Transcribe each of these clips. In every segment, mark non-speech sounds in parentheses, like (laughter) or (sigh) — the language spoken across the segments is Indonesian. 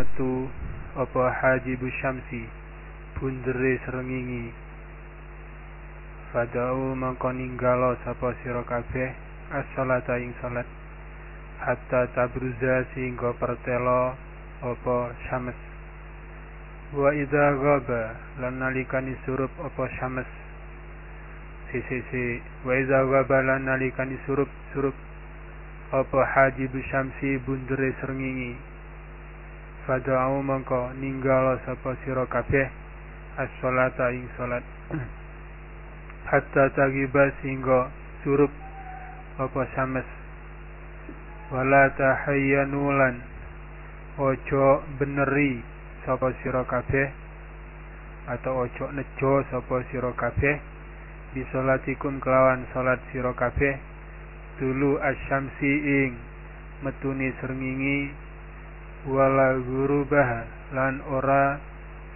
metu apa hajibu syamsi bundere srengenge Fadau mangko ninggalo sapa sira kabeh as-salata ing salat. Hatta tabruza sehingga pertelo apa syams wa idza ghaba lan nalikani surup apa syams si si si wa idza ghaba lan nalikani surup surup apa hajib syamsi bundere srengenge fadau mangko ninggalo sapa sira kabeh as-salata ing salat. Hatta tagiba sehingga surup apa sames. Wala tahayyanulan ojo beneri sapa sira kabeh atau ojo nejo sapa sira kabeh. Bisolatikum kelawan salat sira kabeh dulu asyamsi ing metuni srengenge wala gurubah lan ora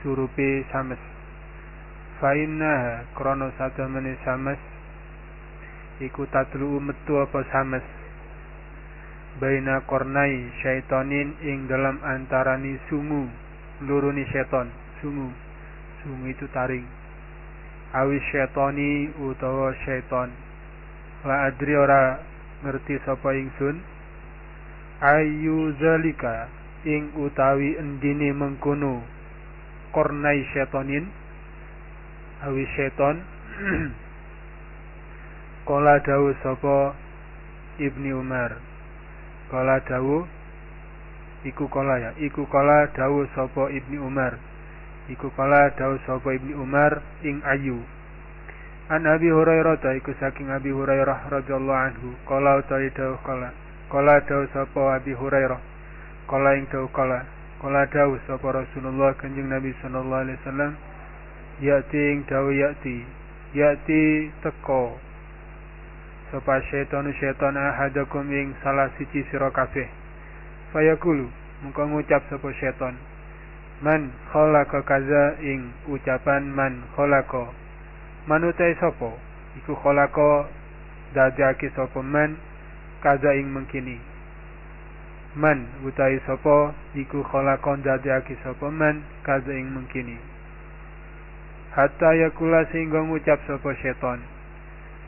surupe sames. Fainnaha krono satemene sames iku tatlu metu apa sames? Baina kornai syaitonin ing dalam antarani sungu luruni syaiton sungu. Sungu itu taring. Awis syaitoni utawa syaiton. La adri ora ngerti sapa ingsun. Ayu zalika ing utawi endine mengkono kornai syaitonin awi seton. (clears throat) Kola dawu sapa Ibni Umar? Kola dawu Iku kola ya Iku kola dawu sapa Ibni Umar. Iku kola dawu sapa Ibni Umar Ing ayu. An Abi Hurairah ta iku saking Abi Hurairah radhiyallahu anhu. Kola utawi dawu kola Kola dawu sapa Abi Hurairah Kola ing dawu kola Kola dawu sapa Rasulullah kanjeng Nabi sallallahu alaihi wasallam. Yati ing dawu yati. Yati teko. Sapa syaitan syaitan ahadakum ing salah siji sira kabeh. Fayakulu mengko ngucap sapa syaitan. Man khalaqa kaza ing ucapan man khalaqa. Manutai sapa? Iku khalaqa dadake sapa man kaza ing mengkini man utai sapa iku khalaqa dadake sapa man kaza ing mengkini. Hatta yakula sehingga ngucap sapa seton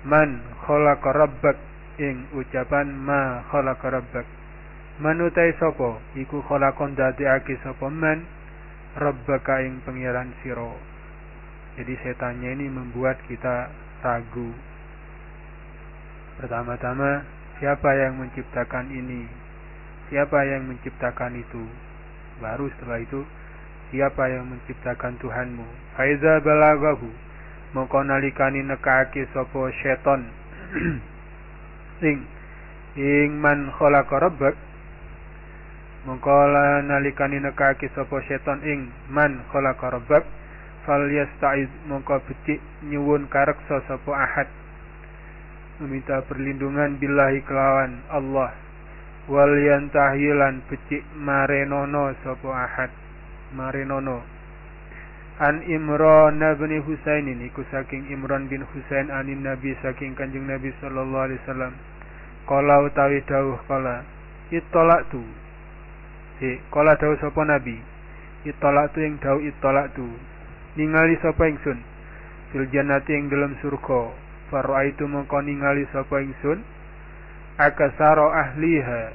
man khalaqa rabbak ing ucapan ma khalaqa rabbak. Manutai sapa iku khalaqon dadekake sapa man rabbaka ing pengiran siro jadi setannya ini membuat kita ragu. Pertama-tama siapa yang menciptakan ini siapa yang menciptakan itu? Baru setelah itu siapa yang menciptakan Tuhanmu? Faiza balagahu mongko nalikani nekake sapa seton (clears throat) ing ing man khalaqa rabbak. Mongko nalikani nekake sapa seton ing man khalaqa rabbak. Fal yasta'iz. Mongko becik nyuwun kareksa sapa ahad. Meminta perlindungan billahi kelawan Allah wal yantahilan becik marenono sapa ahad? Marinono an Imran bin Husainin iku saking Imran bin Husain anin Nabi saking Kanjeng Nabi sallallahu alaihi wasallam. Kala utawi dawuh kala itolak tu si kala dawuh sapa Nabi? Itolak tu yang dawuh itolak tu ningali sapa ingsun? Fil jannati ing dalam surga. Itu mengko ningali sapa ingsun akasaro ahliha.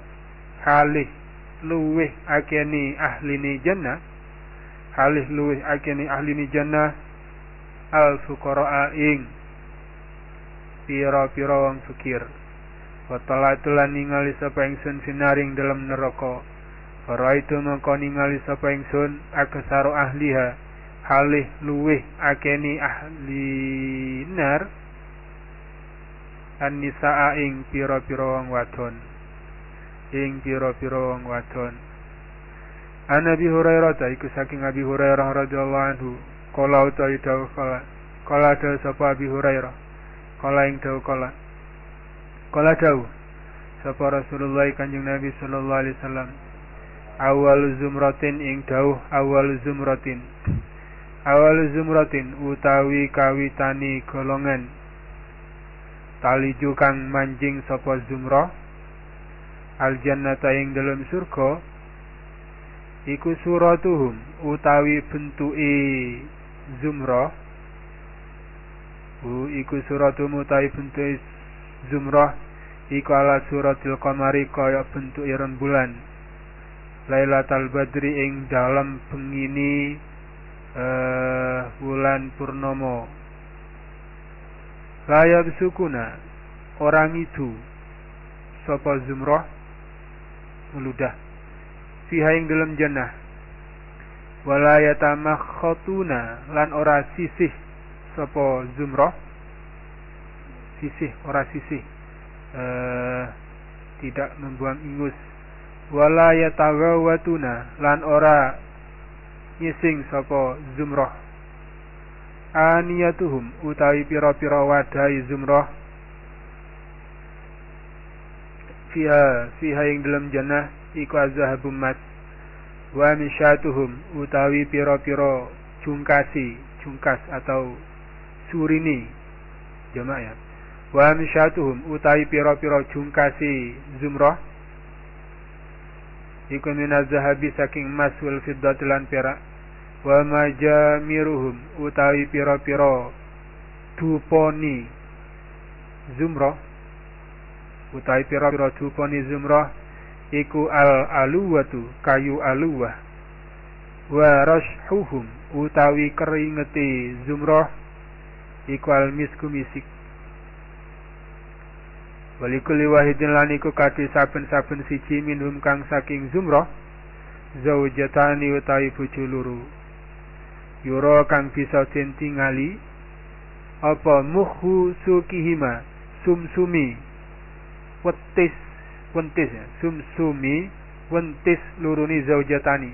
Halih luweh akeni ahlini jannah. Halih luwih akeni ahli ni jannah. Al fuqara ing pira-pira wong fakir wa talatulan ningali sapa ingsun sinaring dalam neraka. Itu mengko ningali sapa ingsun aksaru ahliha. Halih luwih akeni ahli nar an nisaa ing pira-pira wong wadon. Ing pira-pira wong wadon. An Abi Hurairah ta iku saking Abi Hurairah radhiyallahu anhu kala utawi dawuh kala kala dawuh sapa Abi Hurairah? Kala ing dawuh kala kala dawuh sapa Rasulullah Kanjeng Nabi sallallahu alaihi wasallam awal zumratin ing dawuh awal zumratin. Awal zumratin utawi kawitani golongan tali kang manjing sapa zumrah al jannata ing dalam surga iku suratuhum utawi bentuke zumrah. U iku suratuhum utawi bentuke zumrah iku ala suratil qamari kaya bentuk rembulan. Lailatul Badri ing dalam pengini uh, bulan purnomo Layab sukuna orang itu sapa zumrah meludah fiha ing dalam jannah. Wala yatamakhatuna lan ora sisih sapa zumrah. Sisih ora sisih uh, tidak membuang ingus. Wala yatagawatuna lan ora nyising sapa zumrah aniyatuhum utawi pira-pira wadai zumrah fiha fiha ing dalam jannah iku azhabum mas wa misyatuhum utawi pira-pira jungkasi jungkas atau surini jamak ya. Wa misyatuhum utawi pira-pira jungkasi zumrah iku minaz zahabi saking emas wal fiddati lan perak wa majamiruhum utawi pira-pira duponi zumrah utawi pira-pira duponi zumrah iku al aluwatu kayu aluwah wa rashuhum utawi keringeti zumrah iku al misku misik Walikuli wahidin lan iku kadhi saben-saben siji minhum kang saking zumrah zaujatani utawi bojo. Yura kang bisa den tingali apa muhu sukihima sumsumi wetis wentis ya, sumsumi wentis luruni zaujatani.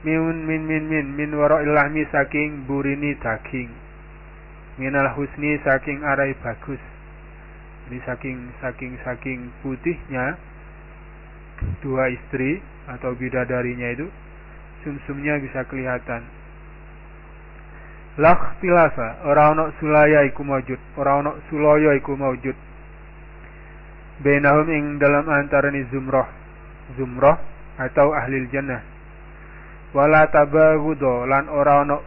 Min min min min min wara ilahmi saking burini daging. Minal husni saking arai bagus. Ini saking saking saking putihnya dua istri atau bidadarinya itu sumsumnya bisa kelihatan. Lah tilasa orang ono sulaya iku maujud orang ono suloyo iku maujud Bainahum ing dalam antara ni zumrah Zumrah atau ahli jannah. Wala tabagudo lan ora ono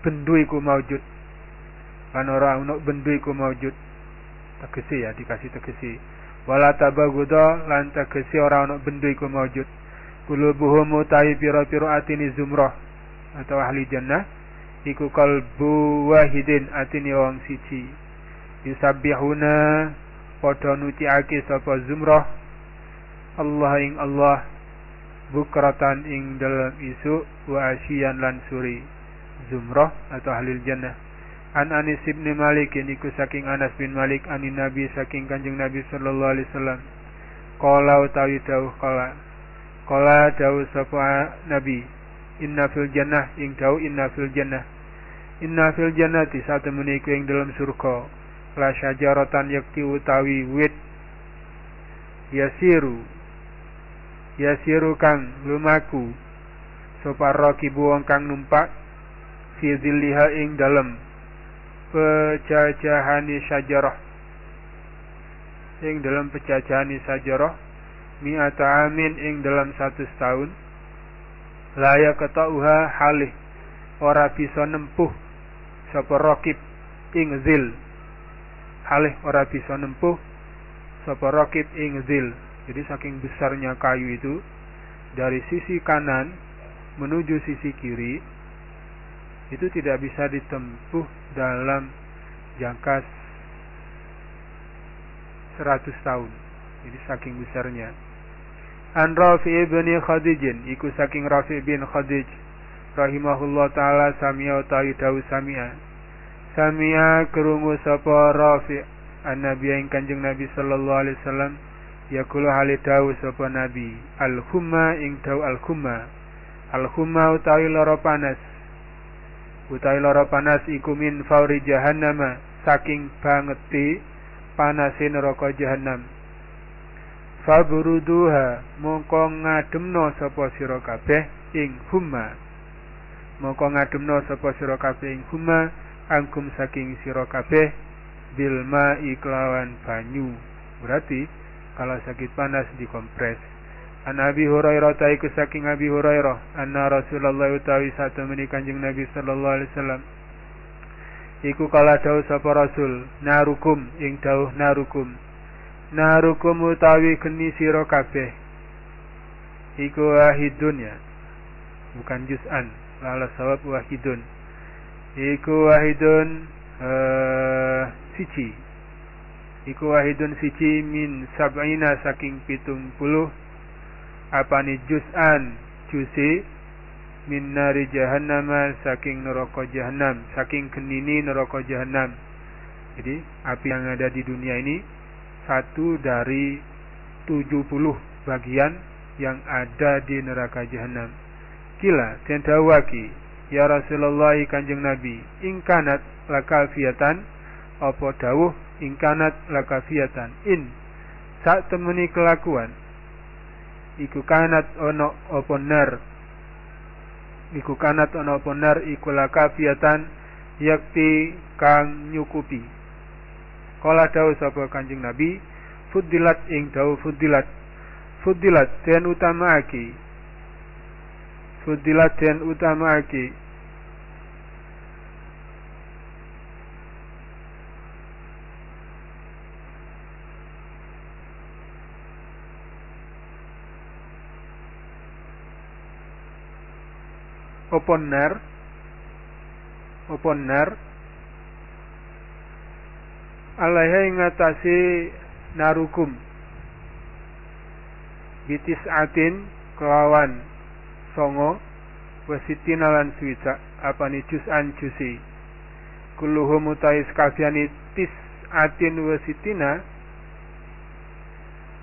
bendu iku maujud Lan ora ono bendu iku maujud tegesi ya dikasih tegesi. Wala tabaguda lan tegesi ora ana benda iku maujud kulubuhum utai pira-pira atini zumrah. Atau ahli jannah. Iku kalbu wahidin atini wong siji. Yusabbihuna padha nuciake sapa zumrah. Allah ing Allah bukratan ing dalam isu wa asyian lan suri. Zumrah atau ahli jannah. An Anis bin Malik niku saking Anas bin Malik anin Nabi saking Kanjeng Nabi sallallahu alaihi wasallam. Qala utawi dawuh qala. Qala dawuh sapa Nabi, inna fil jannah ing dawuh inna fil jannah. Inna fil jannati satu meniku ing dalam surga. La syajaratan yakti utawi wit. Yasiru. Yasiru kang lumaku. Sapa rakibu wong kang numpak. Fi zilliha ing dalem. Pejajahani sajarah ing dalam pejajahani sajarah mi'ata amin ing dalam satu tahun layak ketauha halih ora bisa nempuh sapa rakib ing zil halih ora bisa nempuh sapa rakib ing zil jadi saking besarnya kayu itu dari sisi kanan menuju sisi kiri itu tidak bisa ditempuh dalam jangka 100 tahun. Jadi saking besarnya. An Rafi ibn Khadijin, iku saking Rafi bin Khadij rahimahullah taala samia utawi dawu samia. Samia kerungu sapa Rafi an Nabi yang Kanjeng Nabi sallallahu alaihi wasallam yaqulu hali dawu sapa Nabi al-humma ing dawu al-humma. Al-humma utawi lara panas utawi lara panas iku min fauri jahannam saking bangeti panase neraka jahannam fabruduha mongko ngademno sapa sira kabeh ing humma. Mongko ngademno sapa sira kabeh ing humma angkum saking sira kabeh bil ma'i kelawan banyu. Berarti kalau sakit panas dikompres. An Abi Hurairah taiku saking Abi Hurairah anna Rasulullah utawi satemene Kanjeng Nabi sallallahu alaihi wasallam. Iku kala dawuh sapa Rasul narukum ing dawuh narukum narukum utawi geni sira kabeh. Iku wahidun ya. Bukan juz'an. Lala sawab wahidun. Iku wahidun uh, siji. Iku wahidun siji min sab'ina saking pitung puluh. Apane juz'an? Jusi min nari jahannam saking neraka jahannam. Saking genini neraka jahannam. Jadi api yang ada di dunia ini satu dari tujuh puluh bagian yang ada di neraka jahanam kila dan dawaki ya Rasulullah kanjeng Nabi ingkanat lakafiatan apa dawuh ingkanat lakafiatan in saat temeni kelakuan. Iku kanat ono apa nar? Iku kanat ono apa nar? Iku lakafiatan yakti kang nyukupi kala dawuh sapa Kanjeng Nabi fudilat ing dawuh fudilat fudilat den utamaake fudilat den utamaake opo nar opo nar alaiha ngatasi narukum. Bitis atin kelawan songo wasitin lan suwica apa ni an jusi kulluhum utais kafiani tis atin wasitina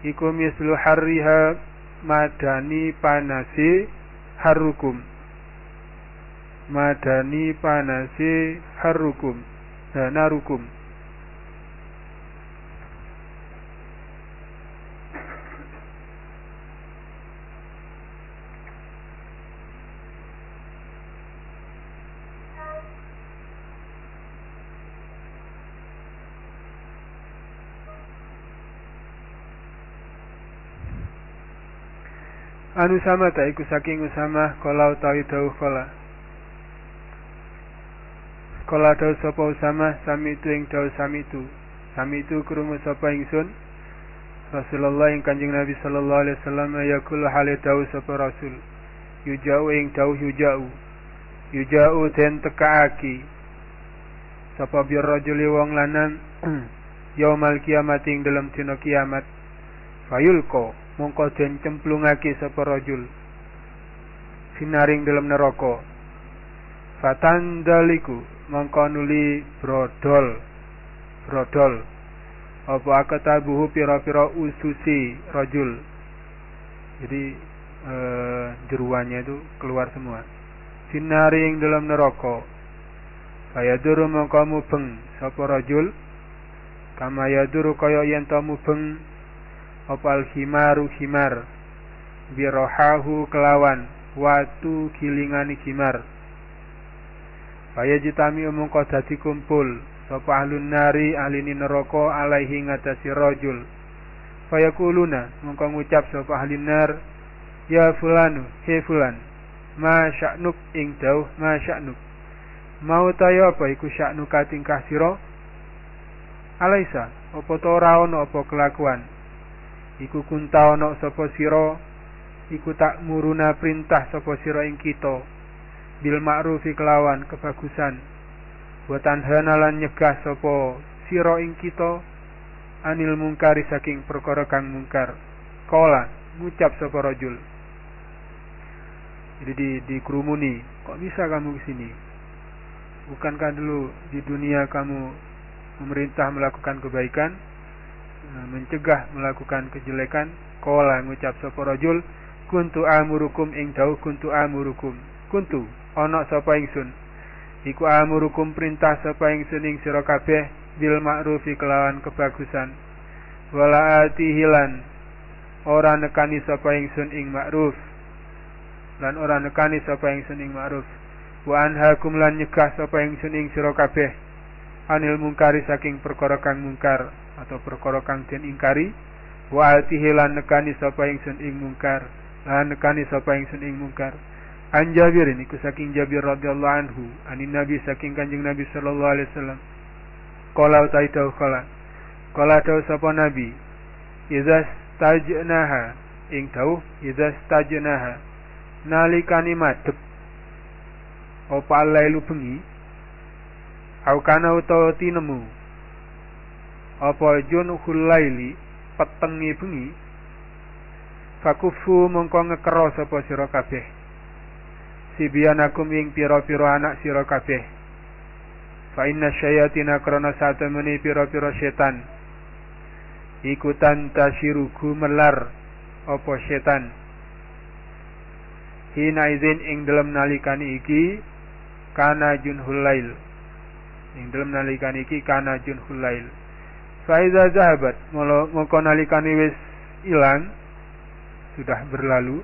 iku mislu harriha madani panasi harukum madani panase harukum dan anu sama tak iku saking usama kalau tahu tahu kala Kala daw sapa Usama sami itu ing daw sami itu. Sami itu krungu sapa ingsun. Rasulullah ing Kanjeng Nabi sallallahu alaihi wasallam yaqulu hale daw sapa Rasul. Yujau ing daw yujau. Yujau den tekaaki. Sapa bir rajuli wong lanang (clears throat) yaumal kiamat ing dalam dina kiamat. Fayulko mongko den cemplungake sapa rajul. Sinaring dalam neraka. Fatandaliku mongko nuli brodol. Brodol. Apa akatabuhu pira-pira ususi rajul? Jadi e, jeruannya itu keluar semua. Sinari yang dalam neraka. Duru mongko mubeng sapa rajul. Kama yaduru kaya yen mubeng apa al himaru himar birohahu kelawan watu kilingani himar Faya jitami umungko dadi kumpul sapa ahlun nari ahlini neraka alaihi ngatasi rajul. Faya kuluna mungko ngucap sapa ahlin nar ya fulanu he fulan ma sya'nuk ing dauh ma sya'nuk. Mau tayo apa iku sya'nu tingkah sira? Alaisa apa to ora ana apa kelakuan? Iku kunta ana sapa sira? Iku tak muruna perintah sapa sira ing kita. Bil ma'rufi kelawan kebagusan. Buatan hanalan nyegah sopo siro ing kita? Anil mungkari saking perkara kang mungkar. Kola ngucap sopo rojul jadi di, dikerumuni. Kok bisa kamu ke sini bukankah dulu di dunia kamu memerintah melakukan kebaikan mencegah melakukan kejelekan. Kola ngucap sopo rojul kuntu amurukum ing dawuh kuntu amurukum. Kuntu ana sapa ingsun? Iku amurukum perintah sapa ingsun ing sira kabeh bil ma'rufi kelawan kebagusan. Wala atihilan. Ora nekani sapa ingsun ing ma'ruf. Lan ora nekani sapa ingsun ing ma'ruf. Wa anhaakum lan nyegah sapa ingsun ing sira kabeh. Anil mungkari saking perkara kang mungkar atau perkara kang ingkari wa atihi lan nekani sapa ingsun ing mungkar lan nekani sapa ingsun ing mungkar. An Jabir niku saking Jabir radhiyallahu anhu anin Nabi saking Kanjeng Nabi sallallahu alaihi wasallam. Qala taitau qala. Qala tau sapa Nabi? Idza stajnaha. Ing tau idza stajnaha. Nalikani madhep. Apa lailu bengi? Au kana utawa tinemu apa junhul laili petengi bengi? Fakufu mongko ngekero sapa sira kabeh. Sibyanakum ing pira-pira anak sira kabeh. Fa inna syayatina krana satemene pira-pira setan. Ikutan tashiru gumelar apa setan. Hina izin ing dalam nalikani iki kana junhul lail. Ing dalam nalikani iki kana junhul lail fa iza zahabat mongko nalikani wis ilang sudah berlalu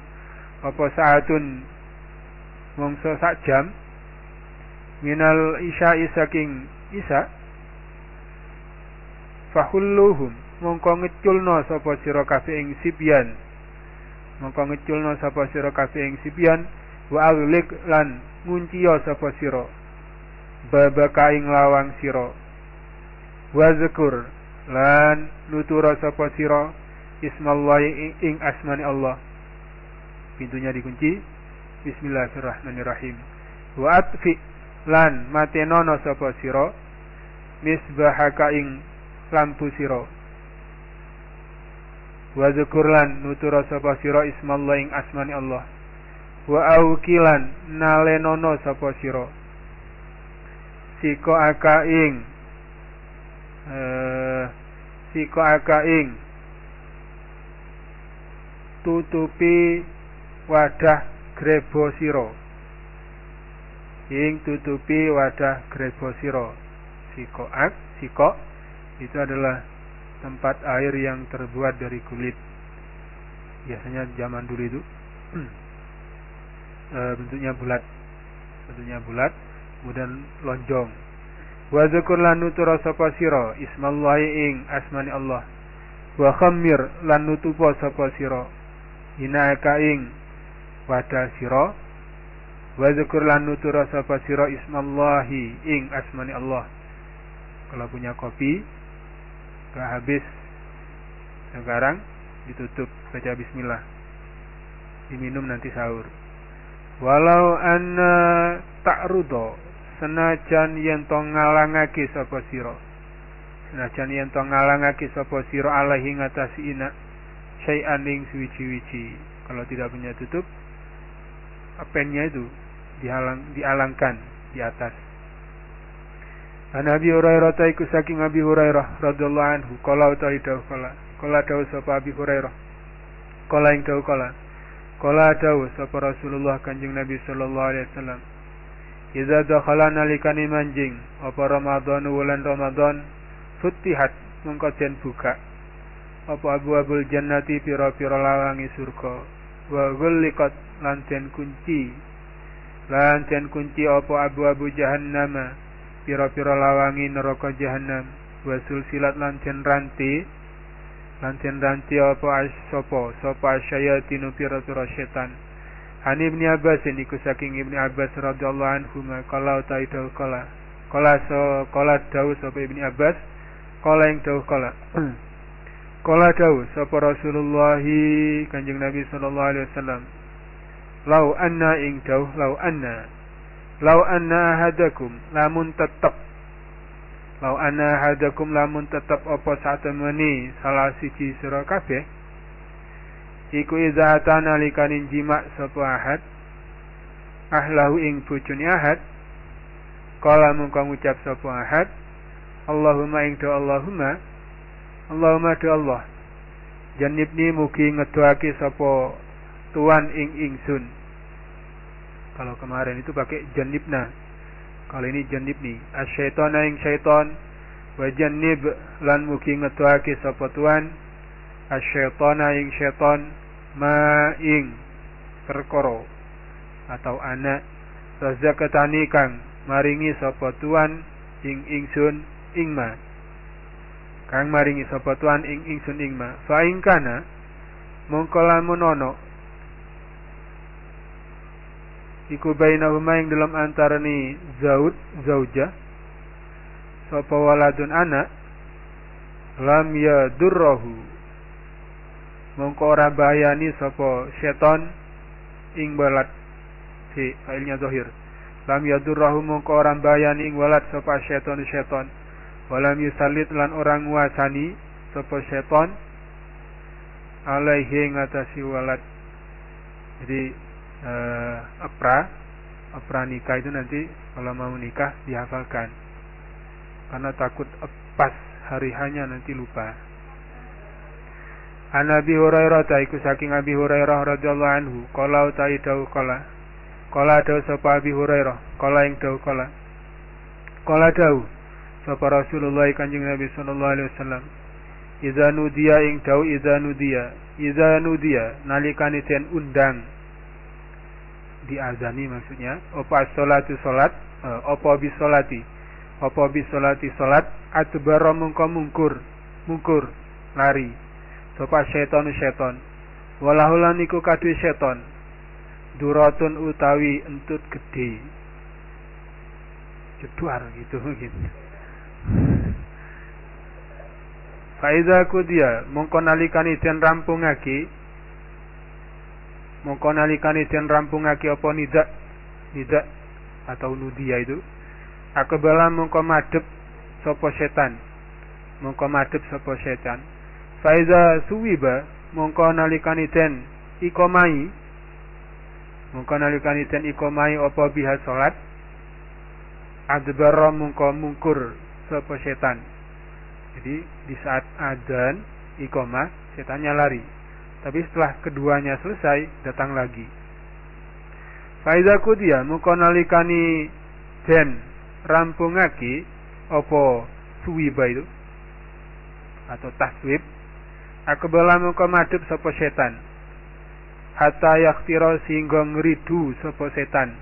apa saatun mongso sak jam minal isya saking isa fahulluhum mongko ngeculno sapa sira kabeh ing sibyan mongko ngeculno sapa sira kabeh ing sibyan wa aglik lan ngunciya sapa sira babaka ing lawang sira wa zakur lan nutura sapa sira ismallahi ing asmani Allah pintunya dikunci Bismillahirrahmanirrahim. Wa atfi lan matenono sapa sira misbahaka ing lampu sira. Wa zukur lan nutura sapa sira ismallah ing asmani Allah. Wa aukilan nalenono sapa sira. Siko aka ing uh, siko aka ing tutupi wadah grebo siro. Ing tutupi wadah grebo siko ak siko itu adalah tempat air yang terbuat dari kulit. Biasanya zaman dulu itu e, (clears throat) bentuknya bulat. Bentuknya bulat kemudian lonjong wa zakur lan nutura sapa sira ismallahi ing asmani Allah. Wa khammir lan nutupa sapa sira inaka ing pada siro wa zukur lan nutura sapa siro ismallahi ing asmani Allah. Kalau punya kopi gak habis. Sekarang ditutup baca bismillah. Diminum nanti sahur. Walau anna ta'rudo senajan yen to ngalangake sapa sira? Senajan yen to ngalangake sapa sira alaihi ngatasi ina syai'an ing suwi-wiji kalau tidak punya tutup pennya itu dihalang dialangkan di atas. An Abi Hurairah ta iku saking Abi Hurairah radhiyallahu anhu kala utawi dawuh kala kala dawuh sapa Abi Hurairah. Kala ing dawuh kala kala dawuh sapa Rasulullah Kanjeng Nabi sallallahu alaihi wasallam Iza dakhala nalikani manjing apa Ramadan wulan Ramadan futihat mengko buka. Apa abu-abul jannati pira-pira lawangi surga. Wa ghulliqat lan kunci. Lan kunci apa abu-abu jahannam pira-pira lawangi neraka jahannam. Wa sulsilat lan den ranti. Lan den ranti apa sapa sapa syayatinu pira-pira setan Ani Ibni Abbas niku saking Ibni Abbas radhiyallahu anhu kala taidal kala. Kala so kala dawuh sapa Ibni Abbas kala ing dawuh kala. (clears throat) Kala dawuh sapa Rasulullah Kanjeng Nabi sallallahu alaihi wasallam. Lau anna ing jauh lau anna. Lau anna ahadakum lamun tetep. Lau anna ahadakum lamun tetep apa satemeni salah siji sira kabeh iku iza atana likanin jima sapa ahad. Ahlahu ing bojone ahad. Kala mungko ngucap sapa ahad. Allahumma ing do Allahumma. Allahumma do Allah. Janibni mugi ngedoake sapa tuan ing ingsun. Kalau kemarin itu pakai janibna. Kalau ini janibni. Asyaiton ing syaiton wa janib lan mugi ngetuake sapa tuan. Asyaiton ing syaiton ma ing perkara. Atau anak. Razaqatani kang maringi sapa tuan ing ingsun ing ma. Kang maringi sapa tuan ing ingsun ing ma. Fa ing kana mongko lamun iku bainahuma ing dalam antarane zaud zauja. Sapa waladun anak. Lam ya durrahu mongko ora bahayani sapa seton ing walad si failnya zahir. Lam ya durrahu mongko ora bahayani ing walad sapa seton seton walam yusallit lan orang nguasani sapa seton alaihi ngatasi walad jadi uh, apra apra nikah itu nanti kalau mau nikah dihafalkan. Karena takut pas hari hanya nanti lupa An Abi Hurairah taiku saking Abi Hurairah radhiyallahu anhu qala utai dau qala. Qala dau sapa Abi Hurairah qala ing dau qala. Qala dau sapa Rasulullah Kanjeng Nabi sallallahu alaihi wasallam. Iza nudia ing dau iza nudia Iza nudia nalikane den undang. Diazani maksudnya apa salatu salat? Uh, apa bis salati? Apa bis salati salat? Atbara mungko mungkur mungkur lari sapa setan setan. Walahulan iku kadhe setan. Duratun utawi entut gede jeduar gitu mungkin Faiza kudia mongko nalikani den rampungake. Mongko nalikani den rampungake apa nidak? Nidak atau nudia itu? Akbala mongko madhep sapa setan. Mongko madhep sapa setan Faiza suwiba mongko nalikani den ikomai mongko nalikani den ikomai apa biha salat. Adbara mongko mungkur sapa setan. Jadi di saat adzan ikomah setannya lari. Tapi setelah keduanya selesai datang lagi. Faiza kudia mukonalikani den rampungaki opo suwiba itu? Atau taswib akbala muka madhep sapa setan. Hatta yaktiro sehingga ngeridu sapa setan.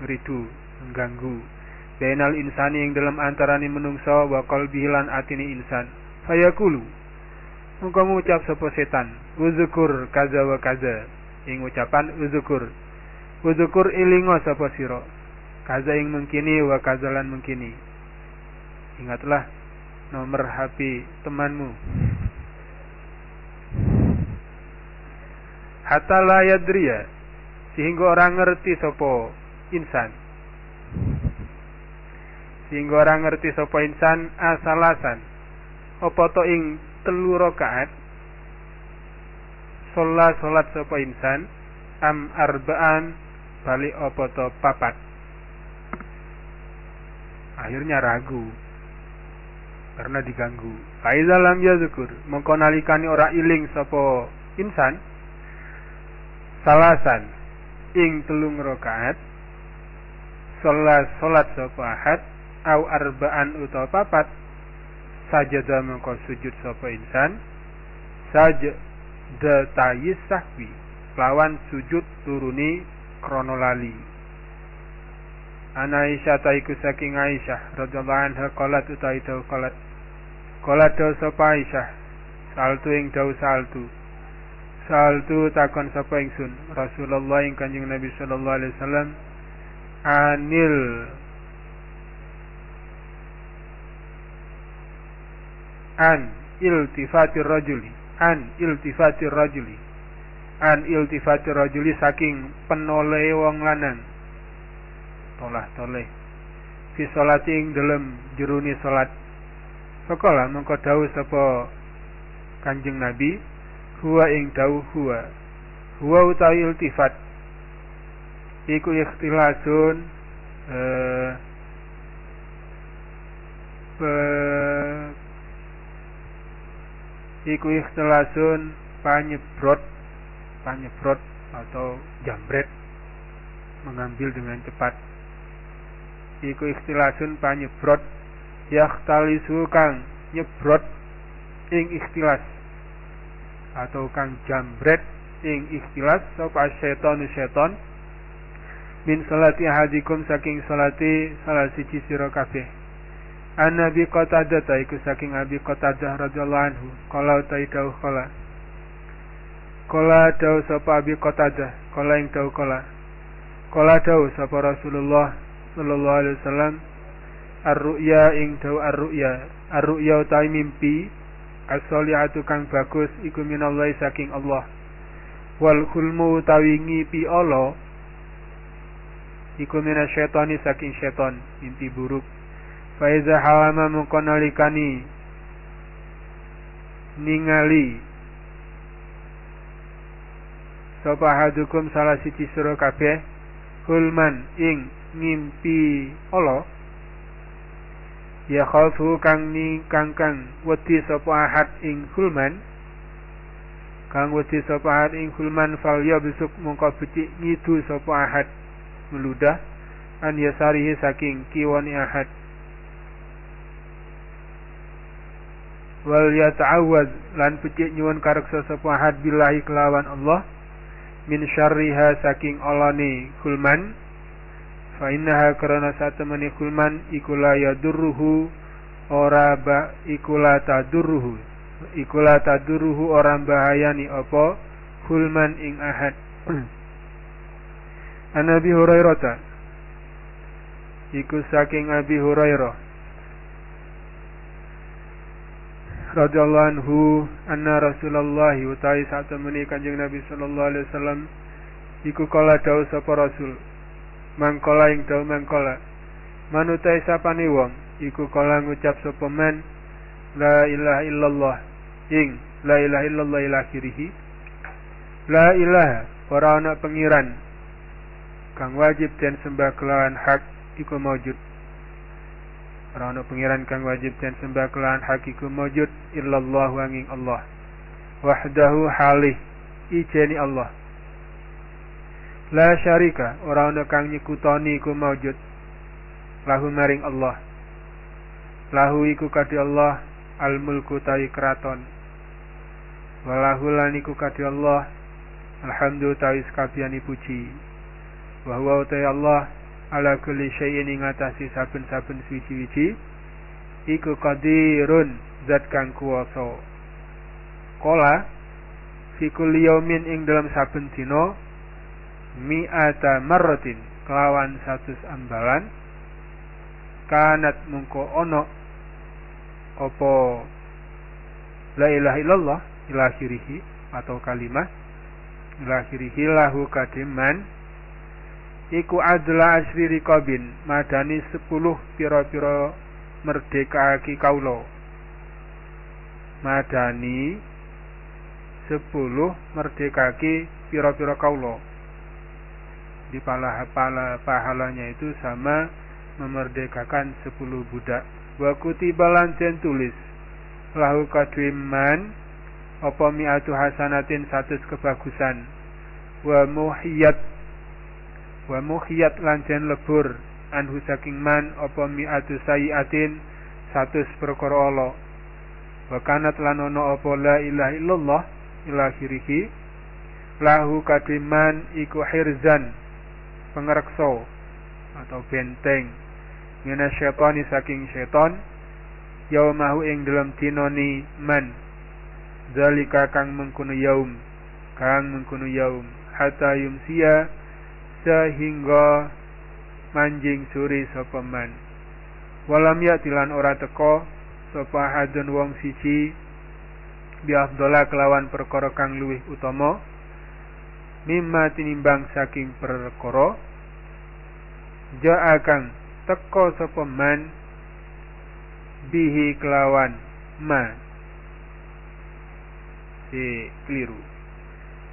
Ngeridu mengganggu. Bainal insani yang dalam antarani menungso wa qalbihi lan atini insan. Fayakulu mengko ngucap sapa setan. Uzukur kaza wa kaza. Ing ucapan uzukur. Uzukur ilingo sapa sira. Kaza ing mengkini wa kazalan mengkini. Ingatlah nomor HP temanmu. Hatta la yadriya. Sehingga orang ngerti sapa insan. Sehingga orang ngerti sapa insan asalasan. Apa to ing telu rakaat? Sholat sholat sapa insan. Am arbaan. Balik apa to papat? Akhirnya ragu karena diganggu. Faiza lam yazkur mengko nalikani ora iling sapa insan. Salasan ing telung rakaat. Sholat sholat sapa ahad au arbaan utawa papat. Sajada mengko sujud sapa insan. Sajda tayis sahwi lawan sujud turuni kronolali Ana Aisyah taiku saking Aisyah radhiyallahu anha qalat dawu qalat qalat dawu sapa Aisyah saltu ing dawu saltu. Saltu takon sapa ingsun Rasulullah ing Kanjeng Nabi sallallahu alaihi wasallam anil. An iltifatir rajuli an iltifatir rajuli an iltifatir rajuli saking penoleh wong lanang. Tolah toleh fi ing dalem juruni salat Sekolah mengko dawuh sapa Kanjeng Nabi huwa ing dawuh huwa. Huwa utawi iltifat. Iku ikhtilasun eh, iku ikhtilasun panyebrot panyebrot atau jambret mengambil dengan cepat. Iku ikhtilasun panyebrot yakhtalisu kang nyebrot ing ikhtilas. Atau kang jambret ing ikhtilas sapa seton seton min salati hadikum saking salati salah siji sira kabeh. An Nabi Qatadah iku saking Abi Qatadah radhiyallahu anhu. Kala utai dawuh kala Kala dawuh sapa Abi Qatadah. Kala ing dawuh kala Kala dawuh sapa Rasulullah sallallahu alaihi wasallam ar-ru'ya ing dawuh ar-ru'ya. Ar-ru'ya utawi mimpi. As-solihatu kang bagus iku minallahi saking Allah. Wal khulmu utawi ngipi Allah iku minasyaiton'i saking syaiton mimpi buruk. Faiza halama mengkonalikani ningali Sapa hadukum salah siji sira kabeh hulman ing ngimpi Allah ya khalfu kang ni kang kang wedi sapa ahad ing hulman. Kang wedi sapa ahad ing hulman fal ya besuk mongko becik ngidu sapa ahad meludah an yasarihi saking kiwani ahad. Wal yata'awwaz lan pecik nyuwun kareksa sapa had billahi kelawan Allah min syarriha saking olane kulman fa innaha karena satemene kulman iku la yadurruhu ora ba iku la tadurruhu. Iku la tadurruhu ora bahayani apa? Kulman ing ahad. (clears throat) An Abi Hurairah iku saking Abi Hurairah. Radhiyallahu anhu anna Rasulullah utai saat temani Kanjeng Nabi sallallahu alaihi wasallam iku kala dawuh sapa Rasul mangkola ing dawuh mangkola. Manutai sapane wong iku kala ngucap sapa man la ilaha illallah ing la ilaha illallah ila akhirih la ilaha ora ana pengiran. Kang wajib dan sembah kelawan hak iku maujud Ora ana pangeran kang wajib den sembah kelawan hakiku maujud illallah wanging Allah. Wahdahu halih ijeni Allah. La syarika ora ana kang nyekutoni iku maujud. Lahu maring Allah. Lahu iku kadi Allah al mulku tawi kraton. Walahu lan iku kadi Allah alhamdulillah tawi sekabiani puji. Wa huwa Allah ala kulli syai'in ing saben-saben suci-suci iku qadirun zat kang kuwasa kola fi kulli yaumin ing dalam saben dina mi'ata marratin kelawan satu ambalan. Kanat mungko ono opo la ilaha illallah ila atau kalimat ila lahu kadiman. Iku adla asri rikabin madani sepuluh piro-piro merdeka ki kaulo. Madani sepuluh merdeka ki piro-piro kaulo di pahala, pahala pahalanya itu sama memerdekakan sepuluh budak. Wa kutiba den tulis lahu kadwiman apa mi'atu hasanatin satu kebagusan. Wa muhiyat wa mukhiyat lancen lebur anhu saking man apa mi'atu sayiatin satus perkara Allah wa kanat lan ana apa la ilaha illallah ila akhirih lahu kadiman iku hirzan pengerekso atau benteng. Mina syaitani saking syaiton yaumahu ing dalam dinoni man zalika kang mengkono yaum kang mengkono yaum. Hatta yumsiya sehingga manjing suri sapa man. Walam ya tilan ora teko sapa hadun wong siji bi afdala kelawan perkara kang luwih utama mimma tinimbang saking perkara jaa kang teko sapa man bihi kelawan ma si keliru.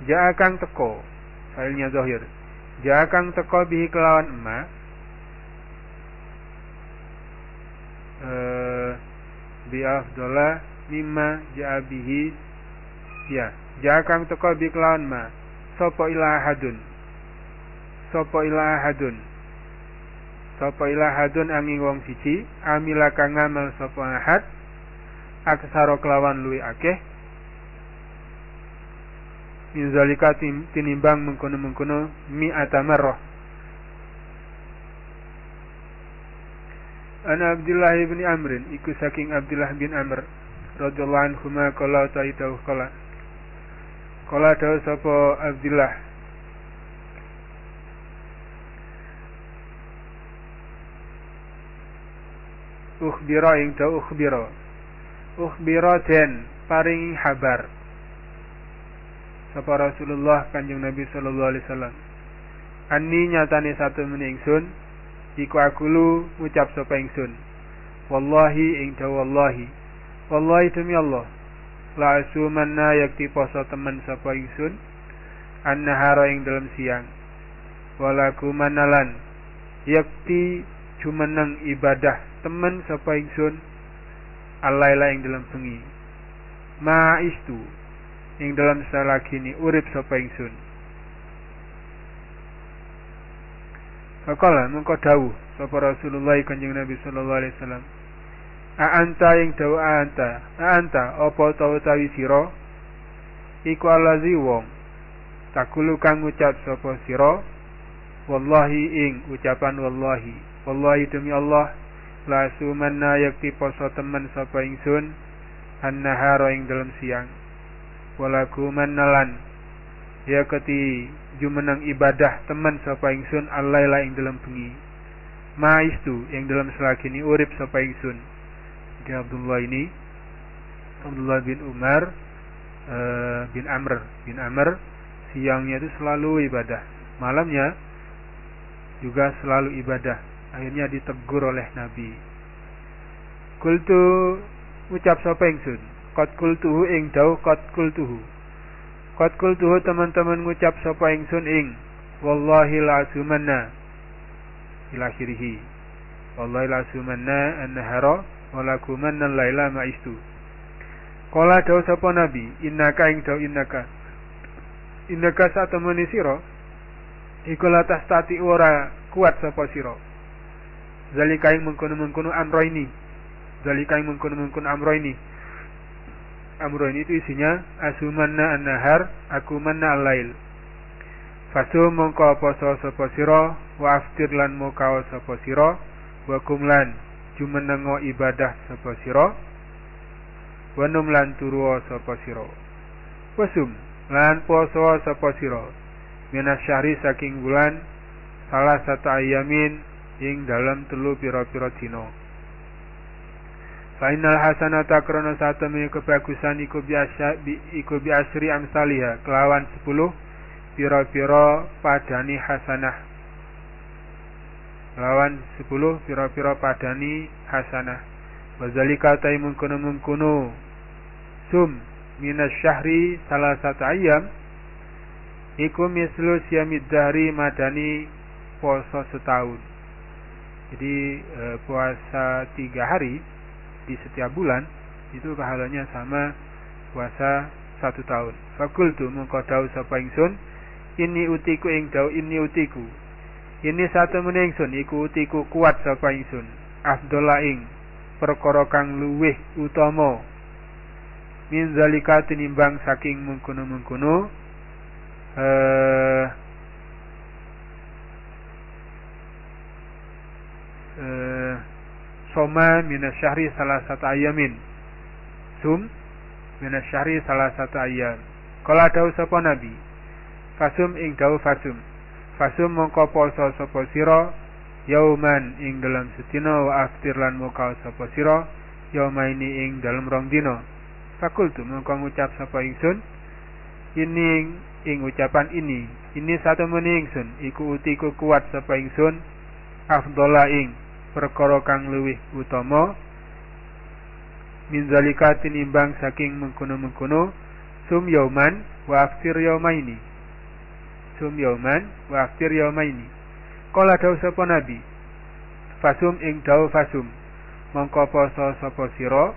Jaa kang teko failnya zahir. Jakang teko bihi kelawan emak. Eh bi afdala mimma ja'a bihi ya jakang teko bi kelawan ma sapa ilahadun sapa ilahadun sapa ilahadun angin wong siji? Amila kang ngamal sapa ahad? Aksara kelawan luwi akeh. Min zalika tinimbang mengkono-mengkono mi'ata marrah. Ana Abdullah bin Amr iku saking Abdullah bin Amr radhiyallahu anhu ma kala ta itu kala dawuh sapa Abdullah ukhbira ing ta ukhbira. Ukhbira den paringi habar. Sapa Rasulullah Kanjeng Nabi sallallahu alaihi wasallam. Anni nyatane satu meneh ingsun iku akulu ngucap sapa ingsun. Wallahi ing wallahi. Wallahi demi Allah la asumanna yakti poso temen sapa ingsun annahara ing dalam siang. Walaku manalan yakti jumeneng ibadah temen sapa ingsun alaila ing dalam bengi. Ma istu ing dalam salakini urip sapa ingsun. Fakala mengko dawuh sapa Rasulullah Kanjeng Nabi sallallahu alaihi wasallam. A anta ing dawuh a anta, a anta apa ta utawi sira? Iku alazi wong. Takulu kang ngucap sapa sira? Wallahi ing ucapan wallahi. Wallahi demi Allah la sumanna yakti poso temen sapa ingsun annahara ing dalam siang. Walaku mannalan ya keti jumenang ibadah teman sapa ingsun alaila ing dalam bengi. Maistu yang dalam selagi ini urip sapa ingsun di Abdullah ini. Abdullah bin Umar uh, bin Amr. Bin Amr siangnya itu selalu ibadah. Malamnya juga selalu ibadah. Akhirnya ditegur oleh Nabi. Kultu ucap sapa ingsun? Qad kultuhu ing dau qad kultuhu Qad kultuhu teman-teman ngucap sapa ingsun ing? Wallahi la asumanna ila. Wallahi la asumanna an-nahara wa lakumanna laila ma'istu. Kala dawu sapa nabi innaka ing dawu innaka innaka sak temeni sira iku la tastati ora kuat sapa sira. Zalika ing mengkono-mengkono amro ini. Zalika ing mengkono-mengkono amro ini amroin itu isinya asumanna an-nahar aku manna al-lail fasu mongko poso sapa sira wa aftir lan mokao sapa sira wa kumlan jumenengo ibadah sapa sira wa num lan turu sapa sira. Wasum lan poso sapa sira. Minas syahri saking bulan salah satu ayamin ing dalam telu pira-pira dina. Fainal hasanata krono satu mi kebagusan iku biasa bi, iku biasri amsaliha kelawan sepuluh piro-piro padani hasanah lawan sepuluh piro-piro padani hasanah wazalika tai mengkono mengkono sum minas syahri salah satu ayam iku mislu siamid dahri madani poso setahun jadi e, puasa tiga hari di setiap bulan itu pahalanya sama puasa satu tahun. Fakultu mengkau dawu sapa ingsun ini utiku ing dawu ini utiku. Ini satu meningsun iku utiku kuat sapa ingsun. Afdola ing perkara kang luweh utama. Min zalika tinimbang saking mengkono-mengkono eh eh soma syahri salah satu ayamin. Sum syahri salah satu ayam. Kala dawu sapa nabi fasum ing dawu fasum fasum mongko poso sapa sira yauman ing dalam sedina wa aftir lan muka sapa sira yaumaini ing dalam rong dina. Fakultu mongko ngucap sapa ingsun? Ini ing ucapan ini ini satu meni ingsun iku utiku kuat sapa ingsun? Afdola ing perkara kang luwih utama. Min zalika tinimbang saking mengkono-mengkono sum yauman wa aftir yaumaini sum yauman wa aftir yaumaini. Kala dawu sapa nabi? Fasum ing dawu fasum. Mongko poso sapa sira?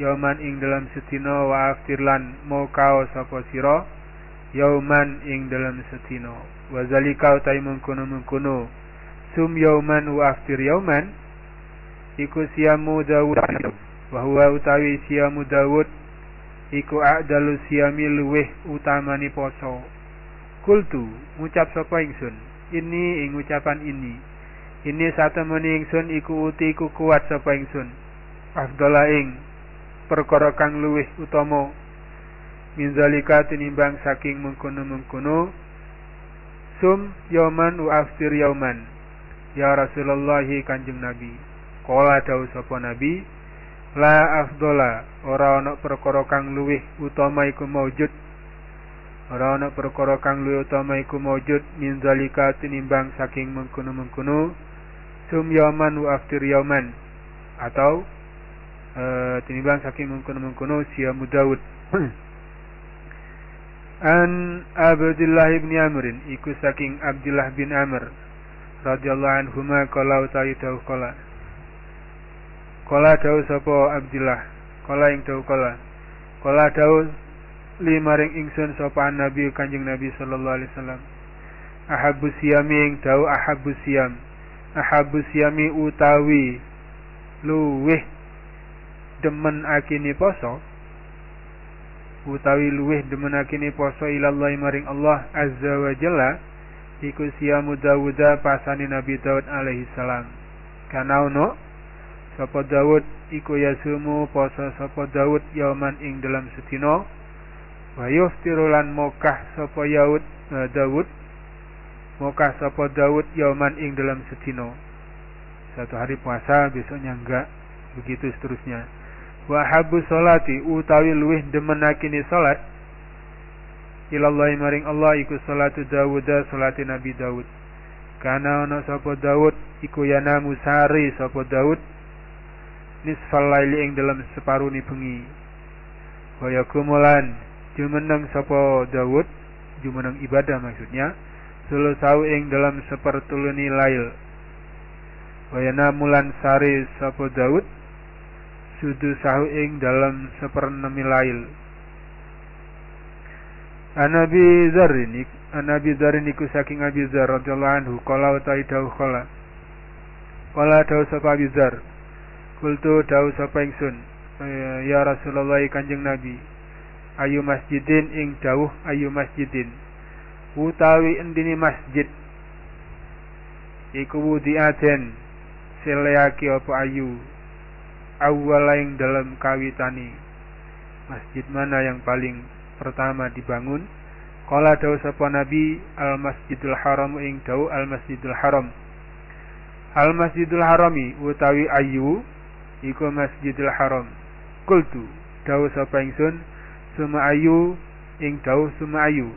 Yauman ing dalam sedina wa aftir lan mokao sapa sira? Yauman ing dalam sedina. Wa zalika utai mengkono-mengkono. Sum yauman wa aftir yauman iku siamu Dawud. Wa huwa utawi siamu Dawud iku a'dalu siami luweh utamani poso kultu ngucap sapa ingsun ini ing ucapan ini. Ini satemene ingsun iku uti iku kuat sapa ingsun. Afdala ing perkara kang luwih utama. Min zalika tinimbang saking mengkono-mengkono sum yauman wa aftir yauman. Ya Rasulullah Kanjeng Nabi. Kala dawuh sapa Nabi la afdola ora ana perkara kang luwih utama iku maujud ora ana perkara kang luwih utama iku maujud min zalika tinimbang saking mengkono-mengkono sum yauman wa aftir yauman atau e, tinimbang saking mengkono-mengkono siamu Daud An Abdullah bin Amr iku saking Abdullah bin Amr radhiyallahu anhu ma kala utawi dawuh kala Kala dawuh sapa Abdullah? Kala ing dawuh kala Kala dawuh limaring ingsun sapa Nabi Kanjeng Nabi sallallahu alaihi wasallam. Ahabbu siyami ing dawuh ahabbu siyam. Ahabbu siyami utawi luweh demen akini poso. Utawi luweh demenakini poso ilallahi maring Allah azza wa jalla iku siyamu Dawuda pasani Nabi Daud alaihi salam. Kana ono? Sapa Daud iku yasumu poso sapa Daud yauman ing dalam setino wa yuftiru lan mokah sapa Yaud uh, Daud. Mokah sapa Daud yauman ing dalam setino satu hari puasa besoknya enggak. Begitu seterusnya. Wa habbu salati utawi luwih demenakini salat. Ilallahi maring Allah iku salatu Dawud salati Nabi Dawud kana ana sapa Dawud iku yanamu sari sapa Dawud nisfal laili ing dalam separuni bengi. Wa yakumulan jumeneng sapa Dawud? Jumeneng ibadah maksudnya. Sulusau ing dalam sepertuluni lail. Wa yanamulan sari sapa Dawud? Sudu sahu ing dalam seperenemi lail. Anabi Dzar ini Anabi Dzar niku saking Abi Dzar radhiyallahu anhu kala utawi dawuh kala Kala dawuh sapa Abi Dzar Kultu dawuh sapa ingsun eh, ya Rasulullah Kanjeng Nabi ayu masjidin ing dawuh ayu masjidin. Utawi endini masjid. Iku wudiaten seleaki apa ayu? Awwala yang dalam kawitani masjid mana yang paling pertama dibangun? Kala dawu sapa Nabi al Masjidul Haram ing dawu al Masjidul Haram. Al Masjidul Harami utawi ayu iku Masjidul Haram. Kultu dawu sapa ingsun suma ayu ing dawu suma ayu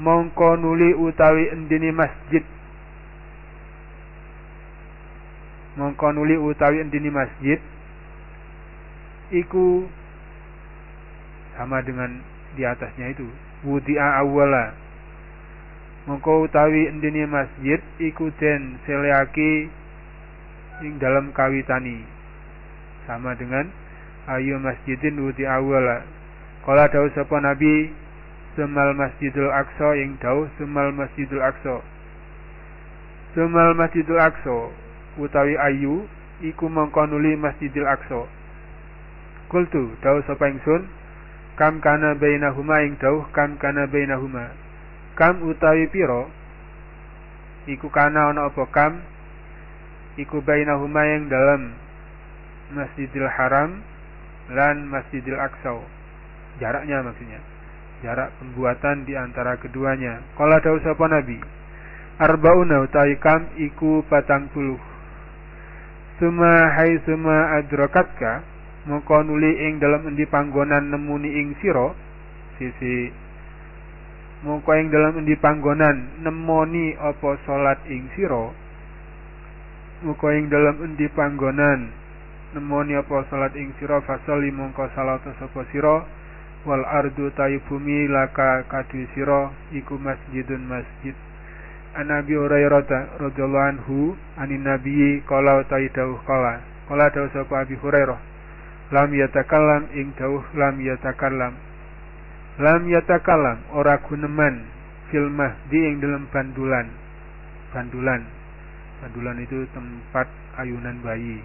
mongko nuli utawi endini masjid. Mongko nuli utawi endini masjid. Iku sama dengan di atasnya itu. Wudi'a awwala. Mongko utawi endini masjid iku den seleaki ing dalam kawitani. Sama dengan ayu masjidin wudi awwala kala dawuh sapa nabi semal masjidul aqsa ing dawuh semal masjidul aqsa. Semal masjidul aqsa utawi ayu iku mongko nuli Masjidil Aqsa. Kultu dawuh sapa ingsun kam kana bainahuma ing dawuh kam kana bainahuma. Kam utawi piro iku kana ana apa kam? Iku bainahuma yang dalam Masjidil Haram dan Masjidil Aqsa. Jaraknya maksudnya. Jarak pembuatan di antara keduanya. Kala dawuh sapa Nabi Arbauna utawi kam iku patang puluh Suma hai suma adrakatka mongko nuli ing dalam endi panggonan nemuni ing sira sisi mongko ing dalam endi panggonan nemoni apa salat ing sira mongko ing dalam endi panggonan nemoni apa salat ing sira fasali mongko salat sapa sira. Wal ardu tayu bumi laka kadu sira iku masjidun masjid. An Abi Hurairah radhiyallahu anhu anin Nabi qala ta dawuh qala. Qala dawuh sapa Abi Hurairah. Lam yatakallam ing dawuh lam yatakallam. Lam yatakallam ora guneman fil mahdi ing dalam bandulan. Bandulan. Bandulan itu tempat ayunan bayi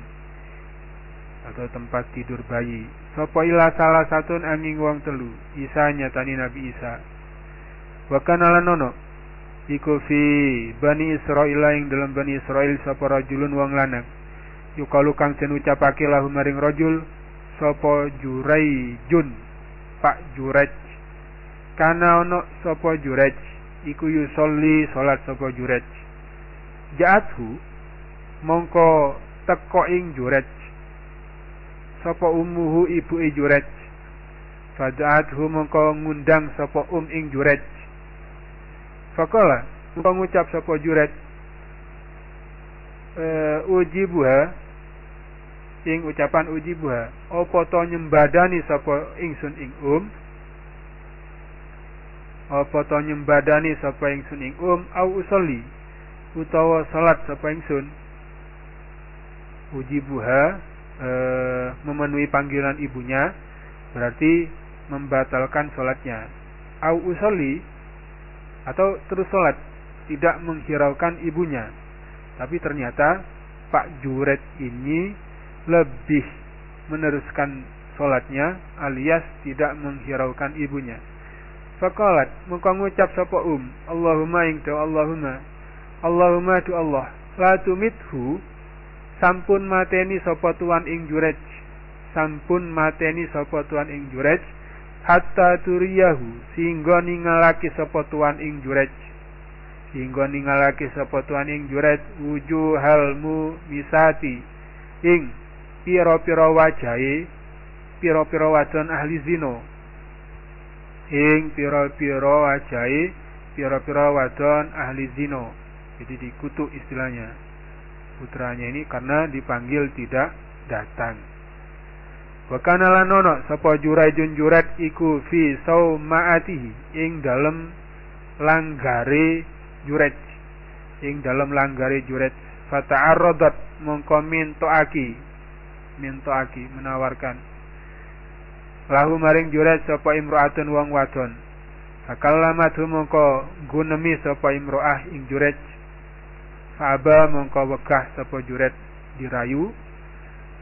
atau tempat tidur bayi. Sapa ila salah satu angin wong telu. Isa nyatani Nabi Isa. Wa kana nono iku fi Bani Israil ing dalam Bani Israil sapa rajulun wong lanang. Yukalu kang den ucapake lahu maring rajul sapa Juraijun Pak Jurej kana ono sapa Jurej iku yusolli salat sapa Jurej Ja'athu mongko teko ing Jurej sapa umuhu ibu e Jurej Fada'athu mongko ngundang sapa um ing Jurej Fakola, engkau ngucap sapa juret uh, uji buha ing ucapan uji buha apa to nyembadani sapa ingsun ing um? Apa to nyembadani sapa ingsun ing um? Au usolli utawa salat sapa ingsun? Uji buha e, memenuhi panggilan ibunya berarti membatalkan salatnya au usolli atau terus sholat tidak menghiraukan ibunya. Tapi ternyata Pak Juret ini lebih meneruskan sholatnya alias tidak menghiraukan ibunya. Fakolat muka ngucap sapa um Allahumma ing Allahumma Allahumma tu Allah la tumithu sampun mateni sapa tuan ing jurej. Sampun mateni sapa tuan ing jurej. Hatta turiyahu sehingga ningalake sapa tuan ing jurej. Sehingga ningalake sapa tuan ing jurej wujuhalmu misati ing pira-pira wajahe pira-pira wadon ahli zina. Ing pira-pira wajahe pira-pira wadon ahli zina. Jadi dikutuk istilahnya putranya ini karena dipanggil tidak datang. Wa kana lanono sapa jurajun jurat iku fi saumaatihi ing dalem langgare juret ing dalem langgare juret fata'arradat mongko mintoaki mintoaki menawarkan. Lahu maring juret sapa imro'atun wong wadon. Fakallamathu mongko gunemi sapa imro'ah ing juret Fa'aba mongko wegah sapa juret dirayu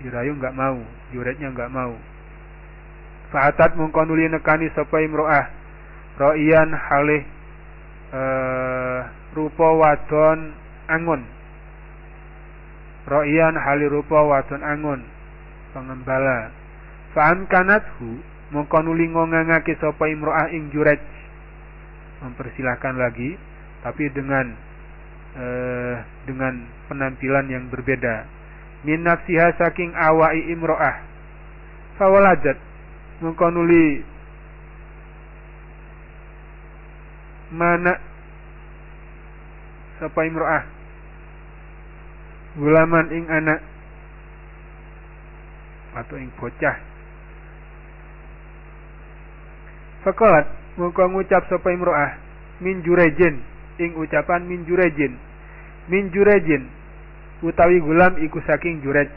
dirayu nggak mau juretnya nggak mau. Fa'atat mengkonuli nekani sapa imro'ah. Ro'ian halih uh, rupa wadon angun. Ro'ian halih rupa wadon angun pengembala. Fa'an kanathu mengkonuli ngongangake sapa imro'ah ing juret. Mempersilahkan lagi tapi dengan uh, dengan penampilan yang berbeda. Min nafsiha saking awai imro'ah. Fawaladat mengkonuli mana sapa imro'ah. Gulaman ing anak. Atau ing bocah. Fakolat. Ngucap sapa imro'ah. Min jurejin ing ucapan min jurejin. Min jurejin. Utawi gulam iku saking juret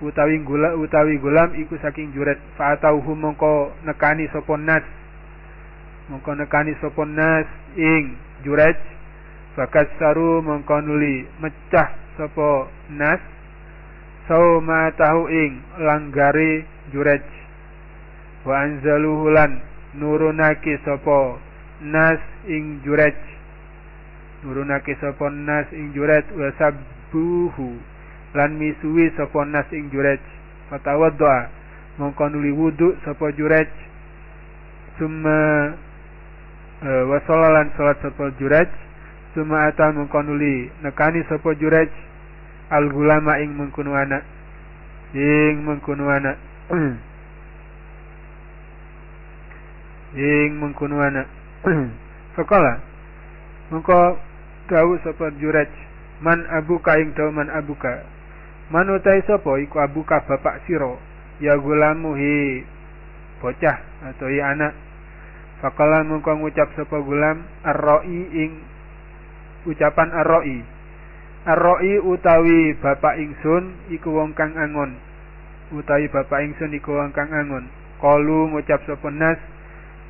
utawi gula utawi gulam iku saking juret fa'atauhu mongko nekani sapa nas. Mongko nekani sapa nas ing juret saru mongko nuli mecah sapa nas. Sauma tahu ing langgare juret wa anzaluhu lan nurunake sapa nas ing juret nurunake sapa nas ing juret wa lan misuwi sapa nas ing jurej fatawadda mongko nuli wudu sapa jurej summa e, wa lan salat sapa jurej summa ata mongko nekani sapa jurej al gulama ing mengkono anak. Ing mengkono anak. Ing mengkono anak. Fakala mongko dawuh sapa jurej man abuka ing dawa man abuka. Man utai sapa? Iku abuka bapak siro ya gulamu hi bocah atau ya anak. Fakala mengko ngucap sapa gulam? Arroi ing ucapan arroi arroi utawi bapak ingsun iku wong kang angon. Utawi bapak ingsun iku wong kang angon. Kalu ngucap sapa nas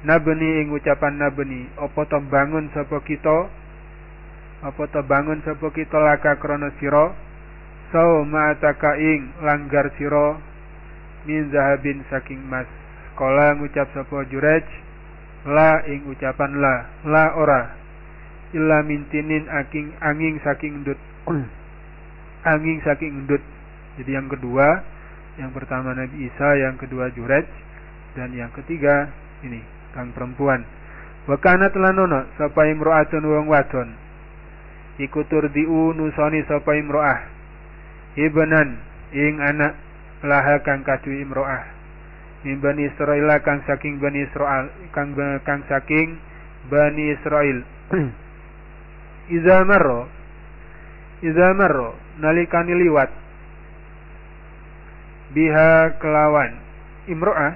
nabeni ing ucapan nabeni apa to bangun sapa kita apa to bangun sapa kita laka krana sira? Sau ma'ataka ing langgar sira min zahabin saking mas. Kala ngucap sapa jurej la ing ucapan la la ora. Illa mintinin aking angin saking endut. Angin saking endut. Jadi yang kedua yang pertama Nabi Isa yang kedua Jurej dan yang ketiga ini kang perempuan. Wakana telah nono sapa imro'atun wong wadon iku turdiu nusoni sapa imro'ah. Ibnan ing anak laha kang kadu imro'ah. Min bani Israel kang saking bani Israel kang kang saking bani Israel (clears throat) Iza marro Iza marro nalikani liwat. Biha kelawan. Imro'ah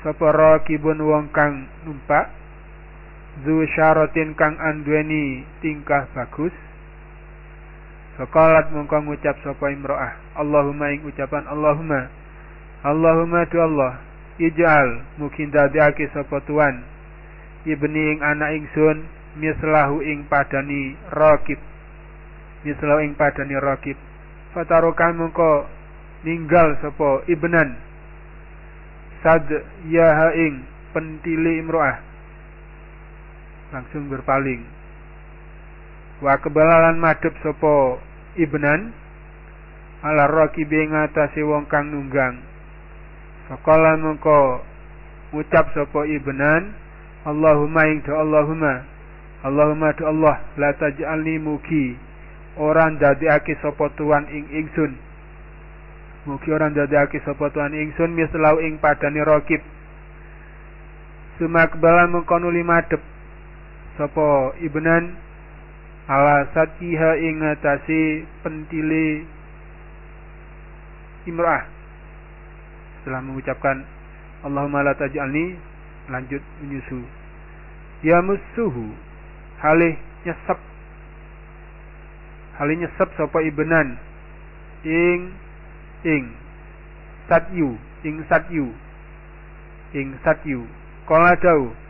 sapa kibun wong kang numpak zu syaratin kang andueni tingkah bagus. Sakalat mongko ngucap sapa imro'ah. Allahumma ing ucapan Allahumma. Allahumma tu Allah Ij'al mungkin dadiake sapa tuan Ibni ing anak ingsun mislahu ing padani rakib mislahu ing padani rakib fatarokan mengko ninggal sapa ibnan. Sad yaha ing pentili imroah langsung berpaling. Wa kebalalan madhep sapa ibnan ala rakib ing atase wong kang nunggang. Fakala mengko ngucap sapa ibnan Allahumma ing Allahumma Allahumma tu Allah la taj'alni muki orang dadekake sapa tuan ing ingsun. Mugi orang dadekake sapa tuan ingsun mislau ing padane rakib sumakbalan mengkono limadep sapa ibnan? Ala satiha ing atase pentile imrah. Setelah mengucapkan Allahumma la taj'alni lanjut menyusu. Ya musuhu halih nyesep. Halih nyesep sapa ibnan? Ing ing. Satyu ing satyu. Ing satyu. Kala dawuh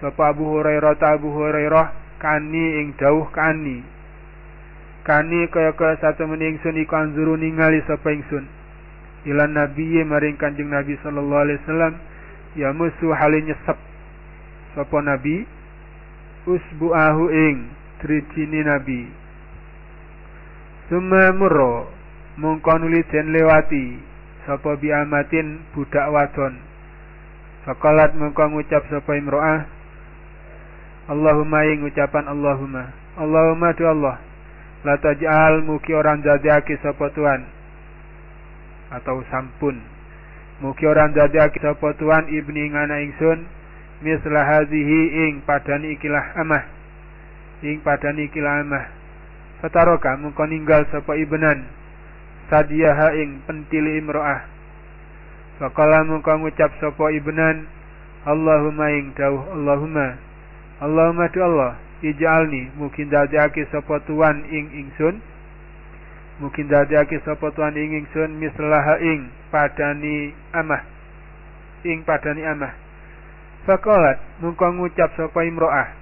Sapa Abu Hurairah ta Abu Hurairah kani ing dawuh kani. Kani kaya kaya satu meningsun iku anzuru ningali sapa ingsun. Ilan nabi maring kanjeng Nabi sallallahu alaihi wasallam ya musuh halih nyesep. Sapa nabi usbu'ahu ing trijine nabi. Suma murro mongko den lewati. Sapa biamatin budak wadon. Fakalat mongko ngucap sapa imro'ah Allahumma ing ucapan Allahumma. Allahumma tu Allah. La taj'al muki orang jadiake sapa Tuhan. Atau sampun. Muki orang jadiake sapa Tuhan ibni ngana ingsun. Mislah hadhihi ing padani ikilah amah. Ing padani ikilah amah. Fataroka mengko ninggal sapa ibnan. Sadiyaha ing pentili imro'ah. Fakala mengko ngucap sapa ibnan. Allahumma ing dawuh Allahumma Allahumma tu Allah ij'alni mungkin dadekake sapa tuan ing ingsun. Mungkin dadekake sapa tuan ing ingsun mislaha ing padani amah. Ing padani amah. Fakolat mungko ngucap sapa imro'ah.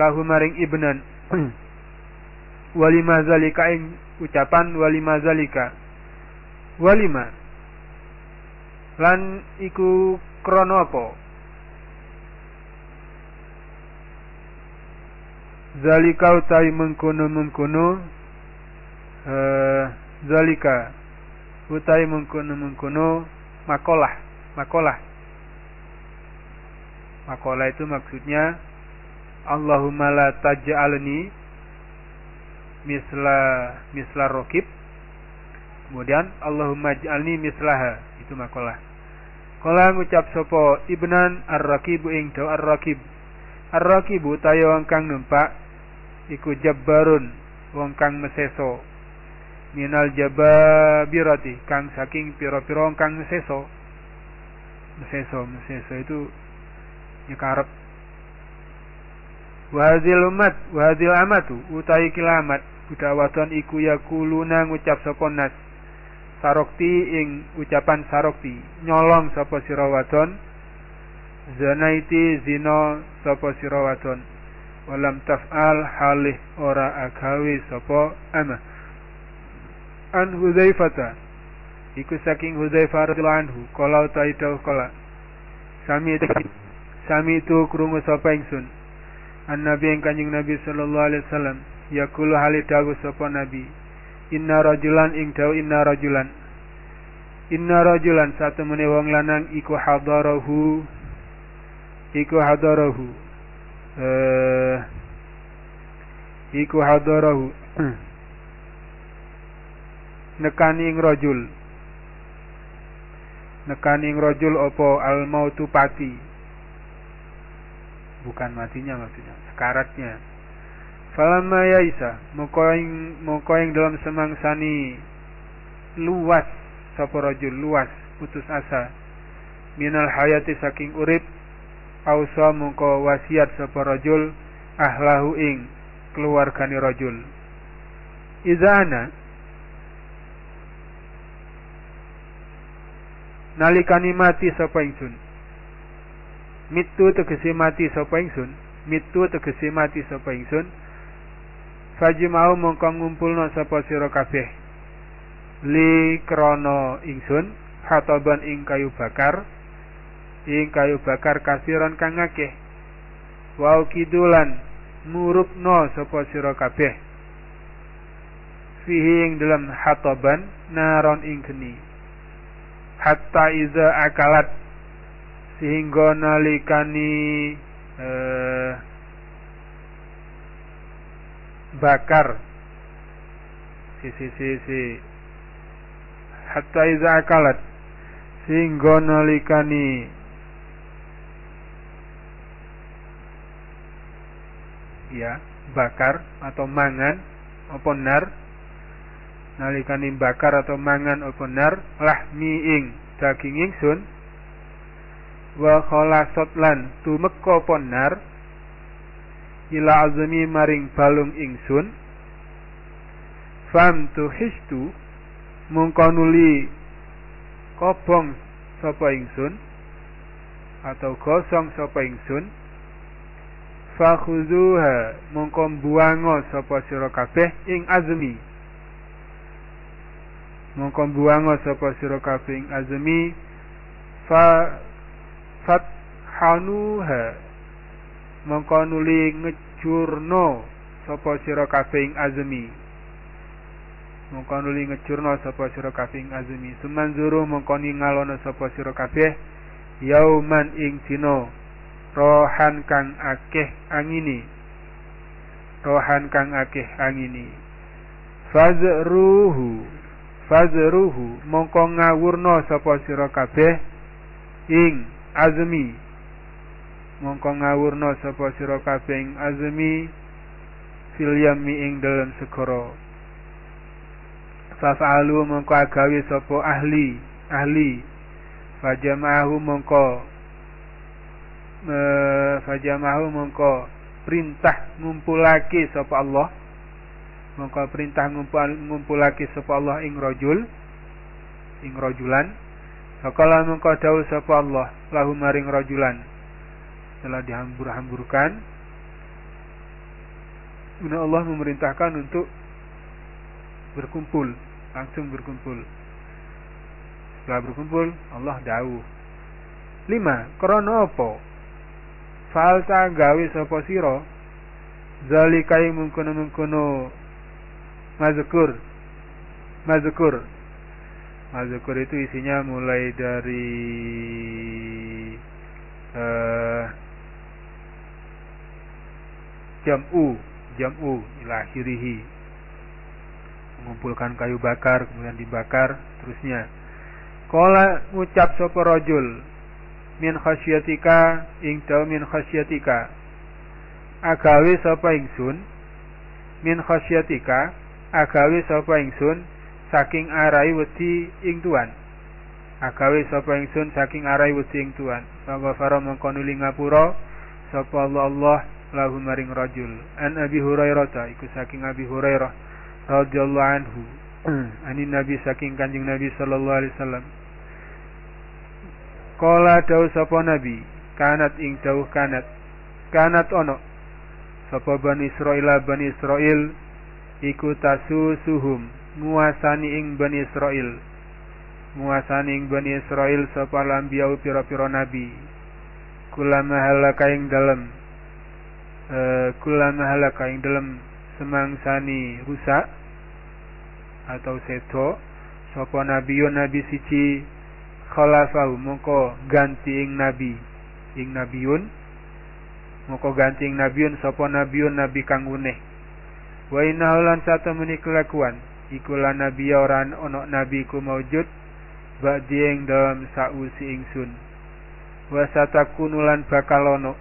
Lahu maring ibnan. (clears throat) Walima zalika ing ucapan walima zalika. Walima. Lan iku krono apa zalika utai mengkono mengkono uh, zalika utai mengkono mengkono makolah. Makolah Makola itu maksudnya Allahumma la taj'alni misla misla rokib. Kemudian Allahumma ja'alni mislaha. Itu makola Kala ngucap sopo ibnan ar-rakibu ing ar-rakib. Ar-rakibu tayo kang numpak iku jabbarun wong kang meseso minal jababirati kang saking piro-piro kang meseso meseso meseso itu nyekarep Wahadil umat, wahadil amatu, utai kilamat, budak iku yakuluna ngucap sapa. Sarokti ing ucapan sarokti, nyolong sapa sira wadon. Zanaiti zina sapa sira. Walam taf'al halih ora agawe sapa ama. An Hudzaifata iku saking Hudzaifah radhiyallahu anhu, kala utahe kala. Sami Sami itu krungu sapa ingsun. an nabi kanjeng nabi sallallahu alaihi wasallam yaqulu hali dawuh sapa nabi inna rajulan ing dawu inna rajulan inna rajulan satu mene wong lanang iku hadarahu iku hadarahu iku hadarahu. (clears throat) Nekani ing rajul. Nekani ing rajul apa al mautu pati? Bukan matinya maksudnya sekaratnya. Falamma yaisa moko ing moko ing dalam semangsani luas sapa rajul luas putus asa minal hayati saking urip ausa mongko wasiat sapa rajul ahlahu ing keluargane rajul. Izana nalikani mati sapa ingsun? Mitu tegese mati sapa ingsun? Mitu tegese mati sapa ingsun? Fajma'u mongko ngumpulna sapa sira kabeh? Li krana ingsun hataban ing kayu bakar ing kayu bakar kasiran kang akeh wa kidulan murupno sapa sira kabeh. Fihi ing dalam hataban naron ing geni. Hatta iza akalat. Sehingga nalikani eh, bakar. Si si si si. Hatta iza akalat. Sehingga nalikani ya bakar atau mangan apa nar? Nalikane bakar atau mangan apa nar? Lahmi ing daging ingsun. Wa khalasat lan tumeka apa nar? Ila azmi maring balung ingsun. Fam histu mungko nuli kobong sapa ingsun atau gosong sapa ingsun fakhuzuha mongko buango sapa sira kabeh ing azmi. Mongko buango sapa sira kabeh ing azmi. Fa fat hanuha mongko nuli ngejurno sapa sira kabeh ing azmi. Mongko nuli ngejurno sapa sira kabeh ing azmi. Sumanzuru mongko ningalono sapa sira kabeh yauman ing dina rohan kang akeh angini. Rohan kang akeh angini. Fazruhu. Fazruhu. Mongko ngawurna sapa sira kabeh? Ing azmi. Mongko ngawurna sapa sira kabeh ing azmi. Fil yami ing dalam segara. Fa'alu mongko agawe sapa ahli. Ahli. Fajamahu mongko e, fajamahu mongko perintah ngumpulake sapa Allah. Mongko perintah ngumpul ngumpulake sapa Allah ing rajul ing rajulan. Fakala mongko dawuh sapa Allah lahu maring rajulan. Telah dihambur-hamburkan Kemudian Allah memerintahkan untuk berkumpul langsung berkumpul. Setelah berkumpul Allah dawuh. Lima krono apa falta gawe sapa sira? Zalikai mengkono-mengkono mazkur mazkur mazkur itu isinya mulai dari uh, jam'u jam'u ila akhirih mengumpulkan kayu bakar kemudian dibakar terusnya. Kala ngucap sapa rajul min khasyatika ing min khasyatika. Agawe sapa ingsun? Min khasyatika agawe sapa ingsun? Saking arai wedi ing tuan. Agawe sapa ingsun saking arai wedi ing tuan. Fara mongko nuli ngapura. Sapa Allah Allah lahu maring rajul. An Abi Hurairah ta iku saking Abi Hurairah radhiyallahu anhu. (clears throat) Ani Nabi saking Kanjeng Nabi sallallahu alaihi wasallam Kala dawuh sapa Nabi kanat ing dawuh kanat. Kanat ono sapa Bani Israil Bani Israil iku tasusuhum nguasani ing Bani Israel nguasani ing Bani Israel sapa lambiau pira-pira nabi. Kulama halaka ing dalem e, kulama halaka ing dalam semangsani rusak atau seto sapa nabiyun nabi siji khalafahu mongko ganti ing nabi ing nabiyun mongko ganti ing nabiyun sapa nabiyun nabi kang uneh. Wa inna lan satu kelakuan iku lan nabi nabi ku maujud ba'di ing dalam sausi ingsun. Wa satakunu lan bakal ono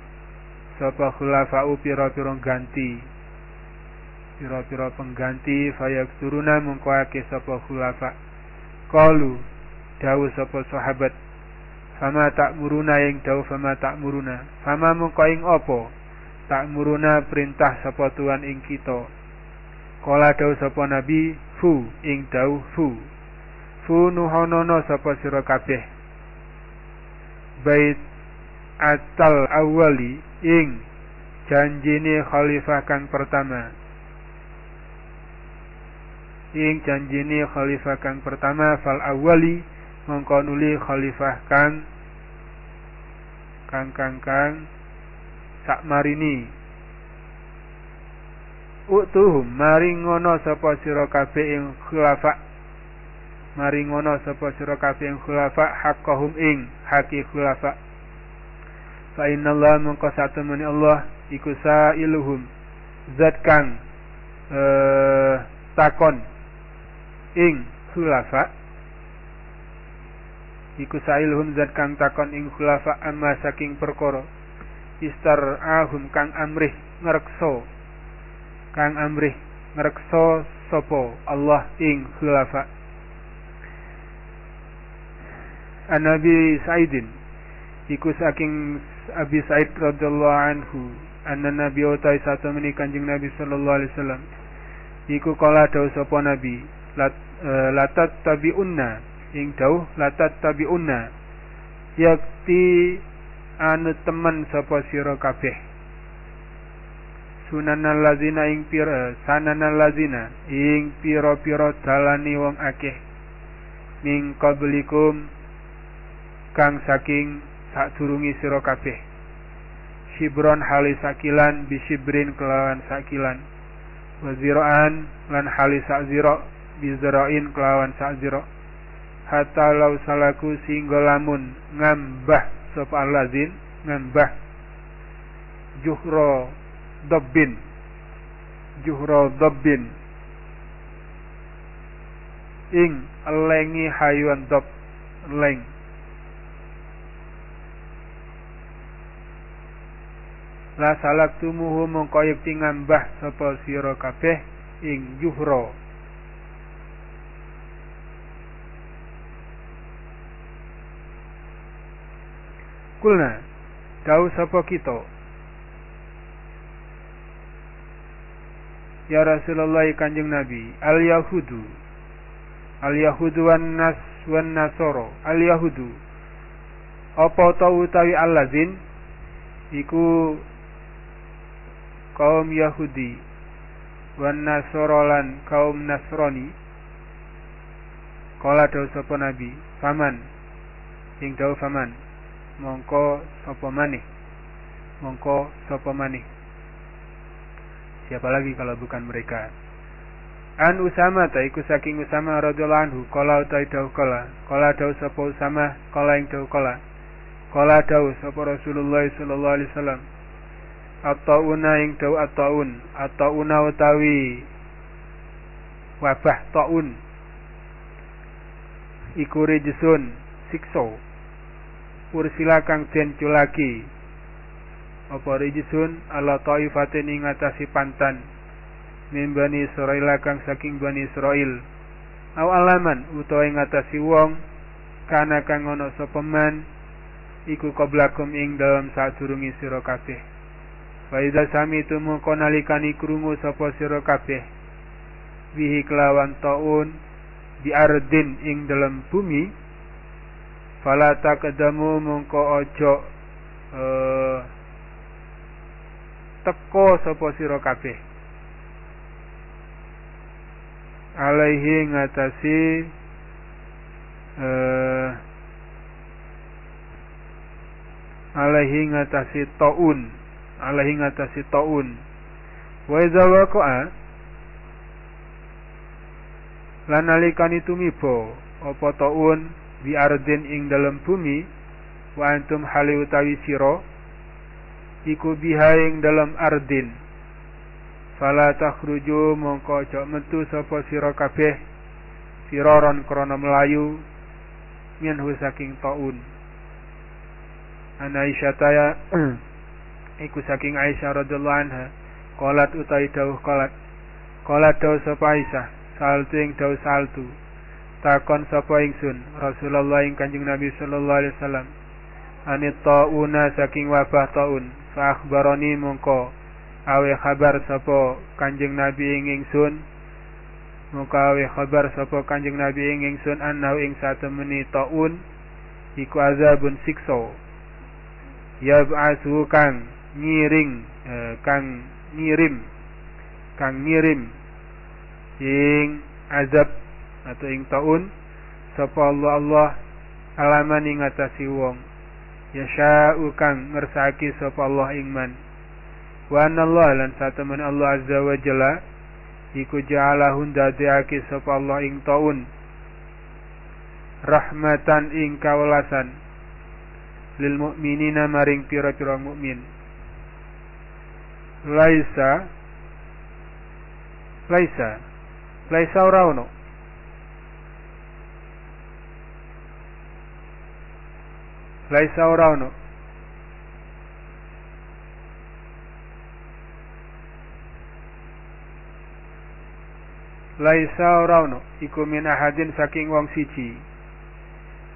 sapa khulafa'u pira-pira ganti. Pira-pira pengganti fayak turuna mengko ake sapa khulafa. Qalu dawu sapa sahabat fama tak muruna ing dawu fama tak muruna fama mengko ing apa? Tak muruna perintah sapa tuan ing kita. Kala dawu sapa nabi fu ing dawu fu fu nuhonono sapa sira kabeh? Bait atal awali ing janjine khalifah kang pertama. Ing janjine khalifah kang pertama fal awali mongko nuli khalifah kang kang kang kang sak marini. Utuhum maring ngono sapa sira kabeh ing khilafah. Mari ngono sapa sira kabeh khulafa haqqahum ing haki khulafa fa innallaha mongko satemene Allah iku sailuhum. Zat kang eh, takon ing khulafa iku sailuhum zat kang takon ing khulafa amma saking perkara. Istar ahum kang amrih ngrekso kang amrih ngrekso sapa Allah ing khulafa. An Nabi Sa'idin. Iku saking Abi Sa'id radhiyallahu anhu anna Nabi utai satu meni Kanjeng Nabi sallallahu alaihi wasallam. Iku kala dawuh sapa Nabi lat, e, latat tabiunna ing dawuh latat tabiunna yakti anu temen sapa sira kabeh. Sunanal lazina ing pira sananal lazina ing pira-pira dalani wong akeh. Min qablikum kang saking sadurungi sira kabeh. Shibron hali sakilan bisibrin kelawan sakilan. Waziraan lan hali sakzira bizrain kelawan sakzira hatta lau salaku singgo lamun ngambah sop alazin ngambah juhro dobbin juhro dobbin ing lengi haywan dob leng. La salak tumuhu mongko yekti ngambah sapa sira kabeh ing juhra kulna. Kau sapa kita? Ya Rasulullah Kanjeng Nabi. Al Yahudu Al Yahudu wan Nas wan Nasoro. Al Yahudu apa ta utawi allazin? Iku kaum Yahudi. Wan Nasrolan kaum Nasrani kala dawu sapa nabi? Faman. Ing dawu faman mongko sapa maneh? Mongko sapa maneh? Siapa lagi kalau bukan mereka? An Usama ta iku saking Usama radhiyallahu anhu kala utai dawu kala kala dawu sapa Usama kala ing dawu kala kala dawu sapa Rasulullah sallallahu alaihi wasallam. At-tauna ing dawu at-taun At-tauna utawi Wabah taun. Iku rejesun Sikso Ursila kang den culaki Apa rejesun Ala taifatin ing atasi pantan. Min bani Israel kang saking bani Israel Aw alaman utawa ing atasi wong Kana kang ono sopeman Iku koblakum ing dalam saat surungi sira kabeh. Faida sami itu mengko nalikani krungu sapa sira kabeh. Bihi kelawan taun di ardin ing dalam bumi fala taqdamu mengko ojo uh, teko sapa sira kabeh. Alaihi ngatasi uh, alaihi ngatasi taun alaihi ngatasi taun. Wa idza waqa'a lan nalikani tumiba apa taun bi ardin ing dalam bumi wa antum hali utawi sira iku biha ing dalam ardin. Fala takhruju mongko aja metu sapa sira kabeh siraron krana melayu minhu saking taun. Ana Aisyah taya (clears throat) iku saking Aisyah radhiyallahu anha qalat utai dawuh qalat. Qalat dawuh sapa Aisyah saltu ing dawuh saltu takon sapa ingsun Rasulullah ing Kanjeng Nabi sallallahu alaihi wasallam. Anit tauna saking wabah taun fa akhbarani mongko. Awe kabar sapa Kanjeng Nabi ing ingsun? Mongko awe kabar sapa Kanjeng Nabi ing ingsun annahu ing satemeni taun? Iku azabun siksa. Yab'atsu kang ngiring eh, kang ngirim kang ngirim ing azab atau ing taun sapa Allah Allah alaman ing atasi wong. Yasha'u kang ngersaki sapa Allah ing man. Wa Allah lan satemen Allah azza wa jalla iku ja'alahun dadekake sapa Allah ing taun. Rahmatan ing kawelasan. Lil mu'minina maring pira-pira mukmin. Laisa laisa laisa ora ono laisa ora ono. Laisa ora ono. Iku min ahadin saking wong siji.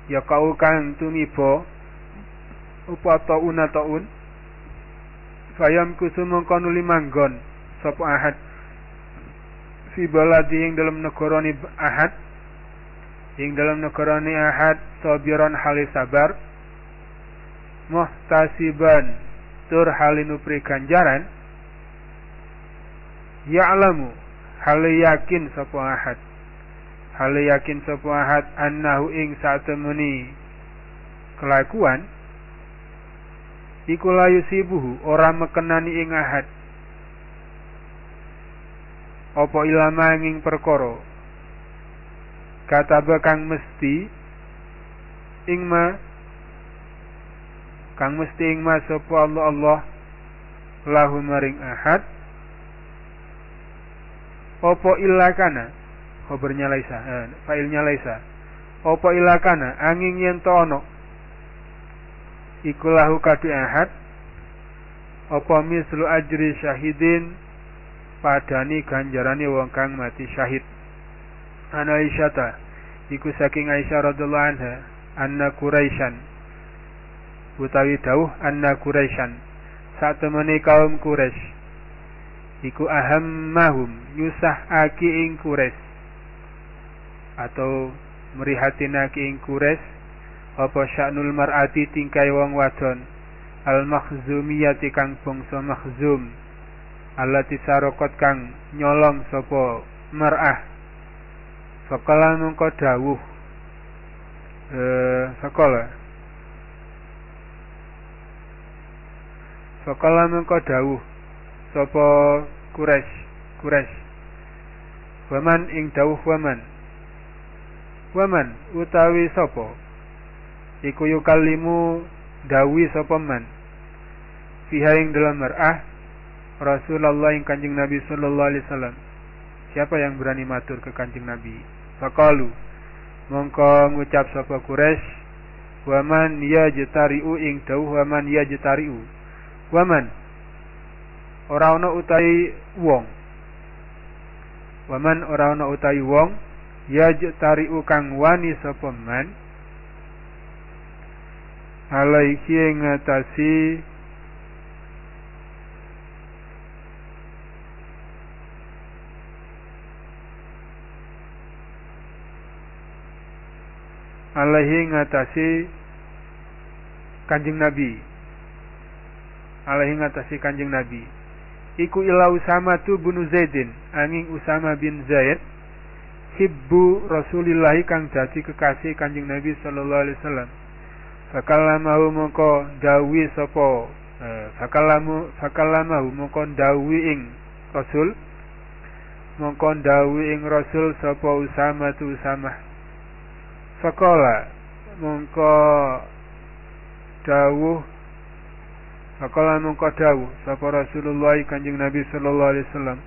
Ya kau kang tumiba upa tauna taun fayam kusum mengkono limanggon sapa ahad. Fi baladi ing dalam negarane ahad. Ing dalam negarane ahad sabiran halis sabar muhtasiban. Tur halin upri ganjaran. Ya'lamu hal yakin sapa ahad. Hal yakin sapa ahad annahu ing satemeni kelakuan. Iku layu sibuhu ora mekenani ing ahad. Apa ilama ing perkara? Kata kang mesti ing ma kang mesti ing ma sapa Allah Allah lahu maring ahad. Opo ilakana khobarnya laisa eh, failnya laisa opo ilakana angin yen to ono iku lahu kadu ahad. Opo mislu ajri syahidin? Padani ganjarane wong kang mati syahid. Ana Aisyata iku saking Aisyah radhiyallahu anha anna Quraisyan utawi dawuh anna Quraisyan. Saat temani kaum Quraisy. Iku ahammahum aki ing Quraisy. Atau merihatinake ing Quraisy apa sya'nul mar'ati tingkai wong wadon? Al makhzumiyati kang bangsa makhzum. Allati sarokot kang nyolong sapa mar'ah. Fakala mengko dawuh. Eh fakala Fakala mengko dawuh Quraisy Quraisy Waman? Ing dawuh waman. Waman? Utawi sapa Iku yukallimu dawi sapa man? Fiha ing dalam mar'ah Rasulullah ing kanjeng Nabi sallallahu alaihi wasallam. Siapa yang berani matur ke kanjeng Nabi? Fakalu. Mongko ngucap sapa Quraisy Waman ya jetariu ing dawuh waman ya jetariu waman? Ora ana utahi wong. Waman ora ana utahi wong yajtari kang wani sapa man? Alaihi ngatasi alaihi ngatasi kanjeng Nabi alaihi ngatasi kanjeng Nabi. Iku ila Usama tu bunu Zaidin angin Usama bin Zaid hibbu Rasulillah kang dadi kekasih kanjeng Nabi sallallahu alaihi wasallam. Mau mongko dawi sapa eh, fakalamu fakalamahu mongko dawi ing rasul mongko dawi ing rasul sapa usama tu usama. Fakola mongko dawuh mongko dawuh sapa Rasulullah Kanjeng Nabi sallallahu alaihi wasallam.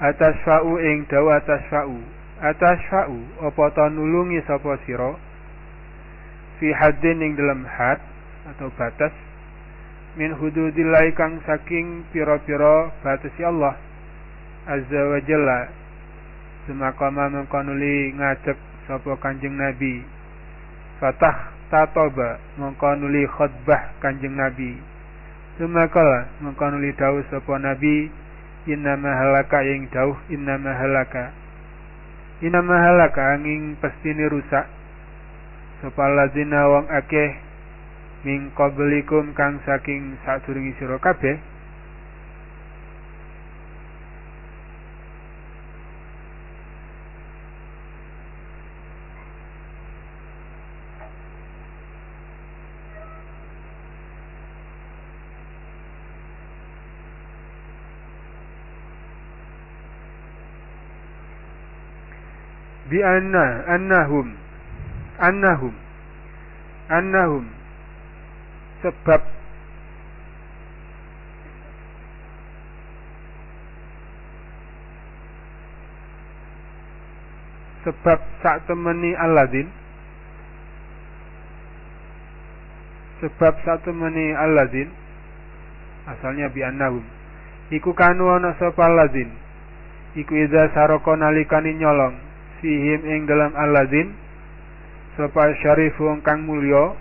Atas fa'u ing dawu atas fa'u atas fa'u apa ta nulungi sapa sira? Fi haddin ing dalam had atau batas. Min hududillah kang saking pira-pira batasi Allah azza wa jalla. Semakama mengkonuli ngajak sapa kanjeng nabi. Fatah tatoba mengkonuli khutbah kanjeng nabi. Semakala mengkonuli dawuh sapa nabi inna mahalaka yang jauh inna mahalaka. Inna mahalaka angin pastine rusak. Lazina wong akeh ming kang saking sadurungi sira kabeh bi anna annahum annahum annahum sebab sebab sak temeni aladin sebab sak temeni aladin asalnya bi annahum iku kanu ana sapa aladin iku iza saroko nalikani nyolong fihim ing dalam alladzin sapa syarifu kang mulya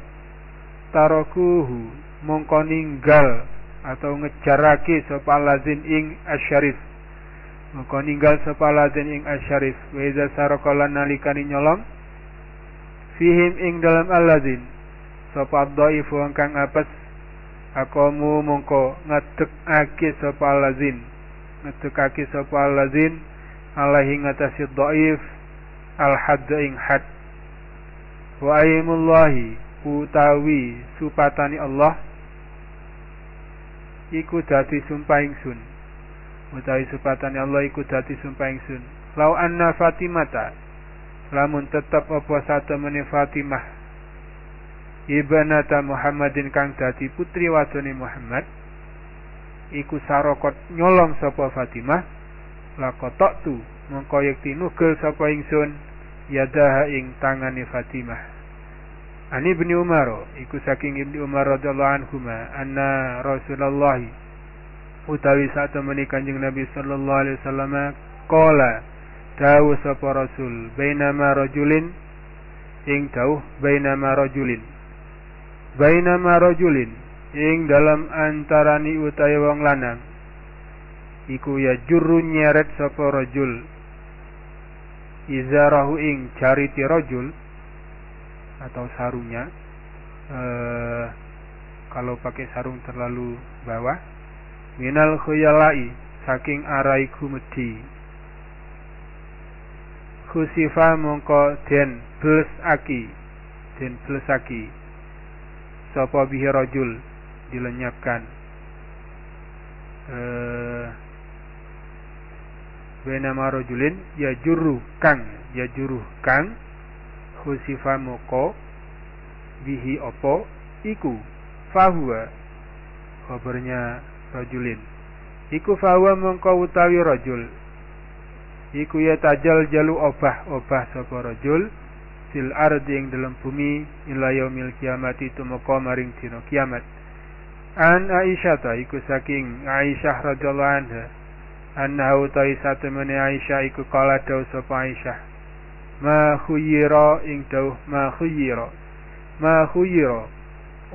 tarokuhu mongko ninggal atau ngejarake sapa alladzin ing asyarif. Mongko ninggal sapa alladzin ing asyarif. Wa iza saraqala nalikani nyolong. Fihim ing dalam alladzin sapa dhaif kang apes akomu mongko ngedekake sapa alladzin ngedekake sapa alladzin alaihi ngatasi dhaif al hadd ing had. Wa utawi supatani Allah iku dadi sumpah ingsun. Utawi supatani Allah iku dadi sumpah ingsun. Lau anna fatimata lamun tetap apa satu meni Fatimah ibnata Muhammadin kang dadi putri wadone Muhammad iku sarokot nyolong sapa Fatimah lakotok tu mongko yekti nugel sapa ingsun yadaha ing tangane Fatimah. Ani ibni Umar iku saking ibni Umar radhiyallahu anhu anna Rasulullah utawi saat temani kanjeng Nabi sallallahu alaihi wasallam qala dawu sapa Rasul bainama rajulin ing dawuh bainama rajulin. Bainama rajulin ing dalam antarani utawi wong lanang. Iku ya juru nyeret sapa rajul izarahu ing jariti rojul atau sarungnya eh, kalau pakai sarung terlalu bawah minal khuyalai saking arai kumedi khusifa mongko den bles aki den bles aki. Sapa bihi rojul dilenyapkan. Eh, marojulin ya juru kang ya juru kang khusifa moko bihi opo iku fahuwa kabarnya rojulin iku fahuwa mongko utawi rojul iku ya tajal jalu obah obah sapa rojul fil ardi ing dalam bumi ila yaumil kiamat itu moko maring dina kiamat. An Aisyah iku saking Aisyah radhiyallahu annahu ta'i satemene Aisyah iku kala dawu sapa Aisyah. Ma khuyira ing dawuh ma khuyira. Ma khuyira.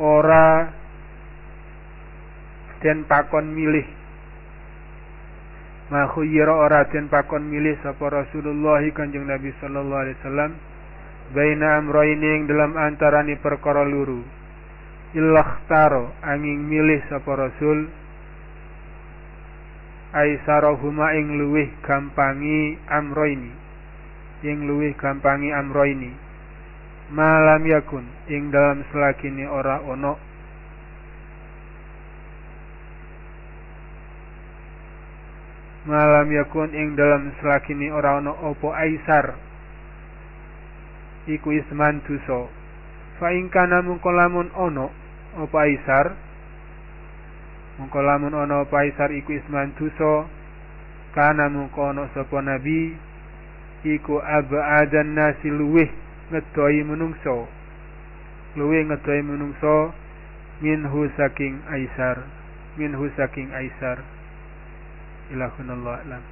Ora den pakon milih. Ma khuyira ora den pakon milih sapa Rasulullah Kanjeng Nabi sallallahu alaihi wasallam baina amroini ing dalam antarani perkara luru. Ilakhtaro angin milih sapa Rasul Aisyarohuma ing luwih gampangi amroini. Ing luwih gampangi amroini. Malam yakun ing dalam selakini ora ono. Malam yakun ing dalam selakini ora ono opo aisar. Iku isman tuso fa kolamun ono opo aisar mungko lamun ana apa aisar iku isman dosa. Kana mungko ana nabi iku abadan nasi luweh ngedoi menungso. Luweh ngedoi menungso minhu saking aisar minhu saking aisar ilahunallah alam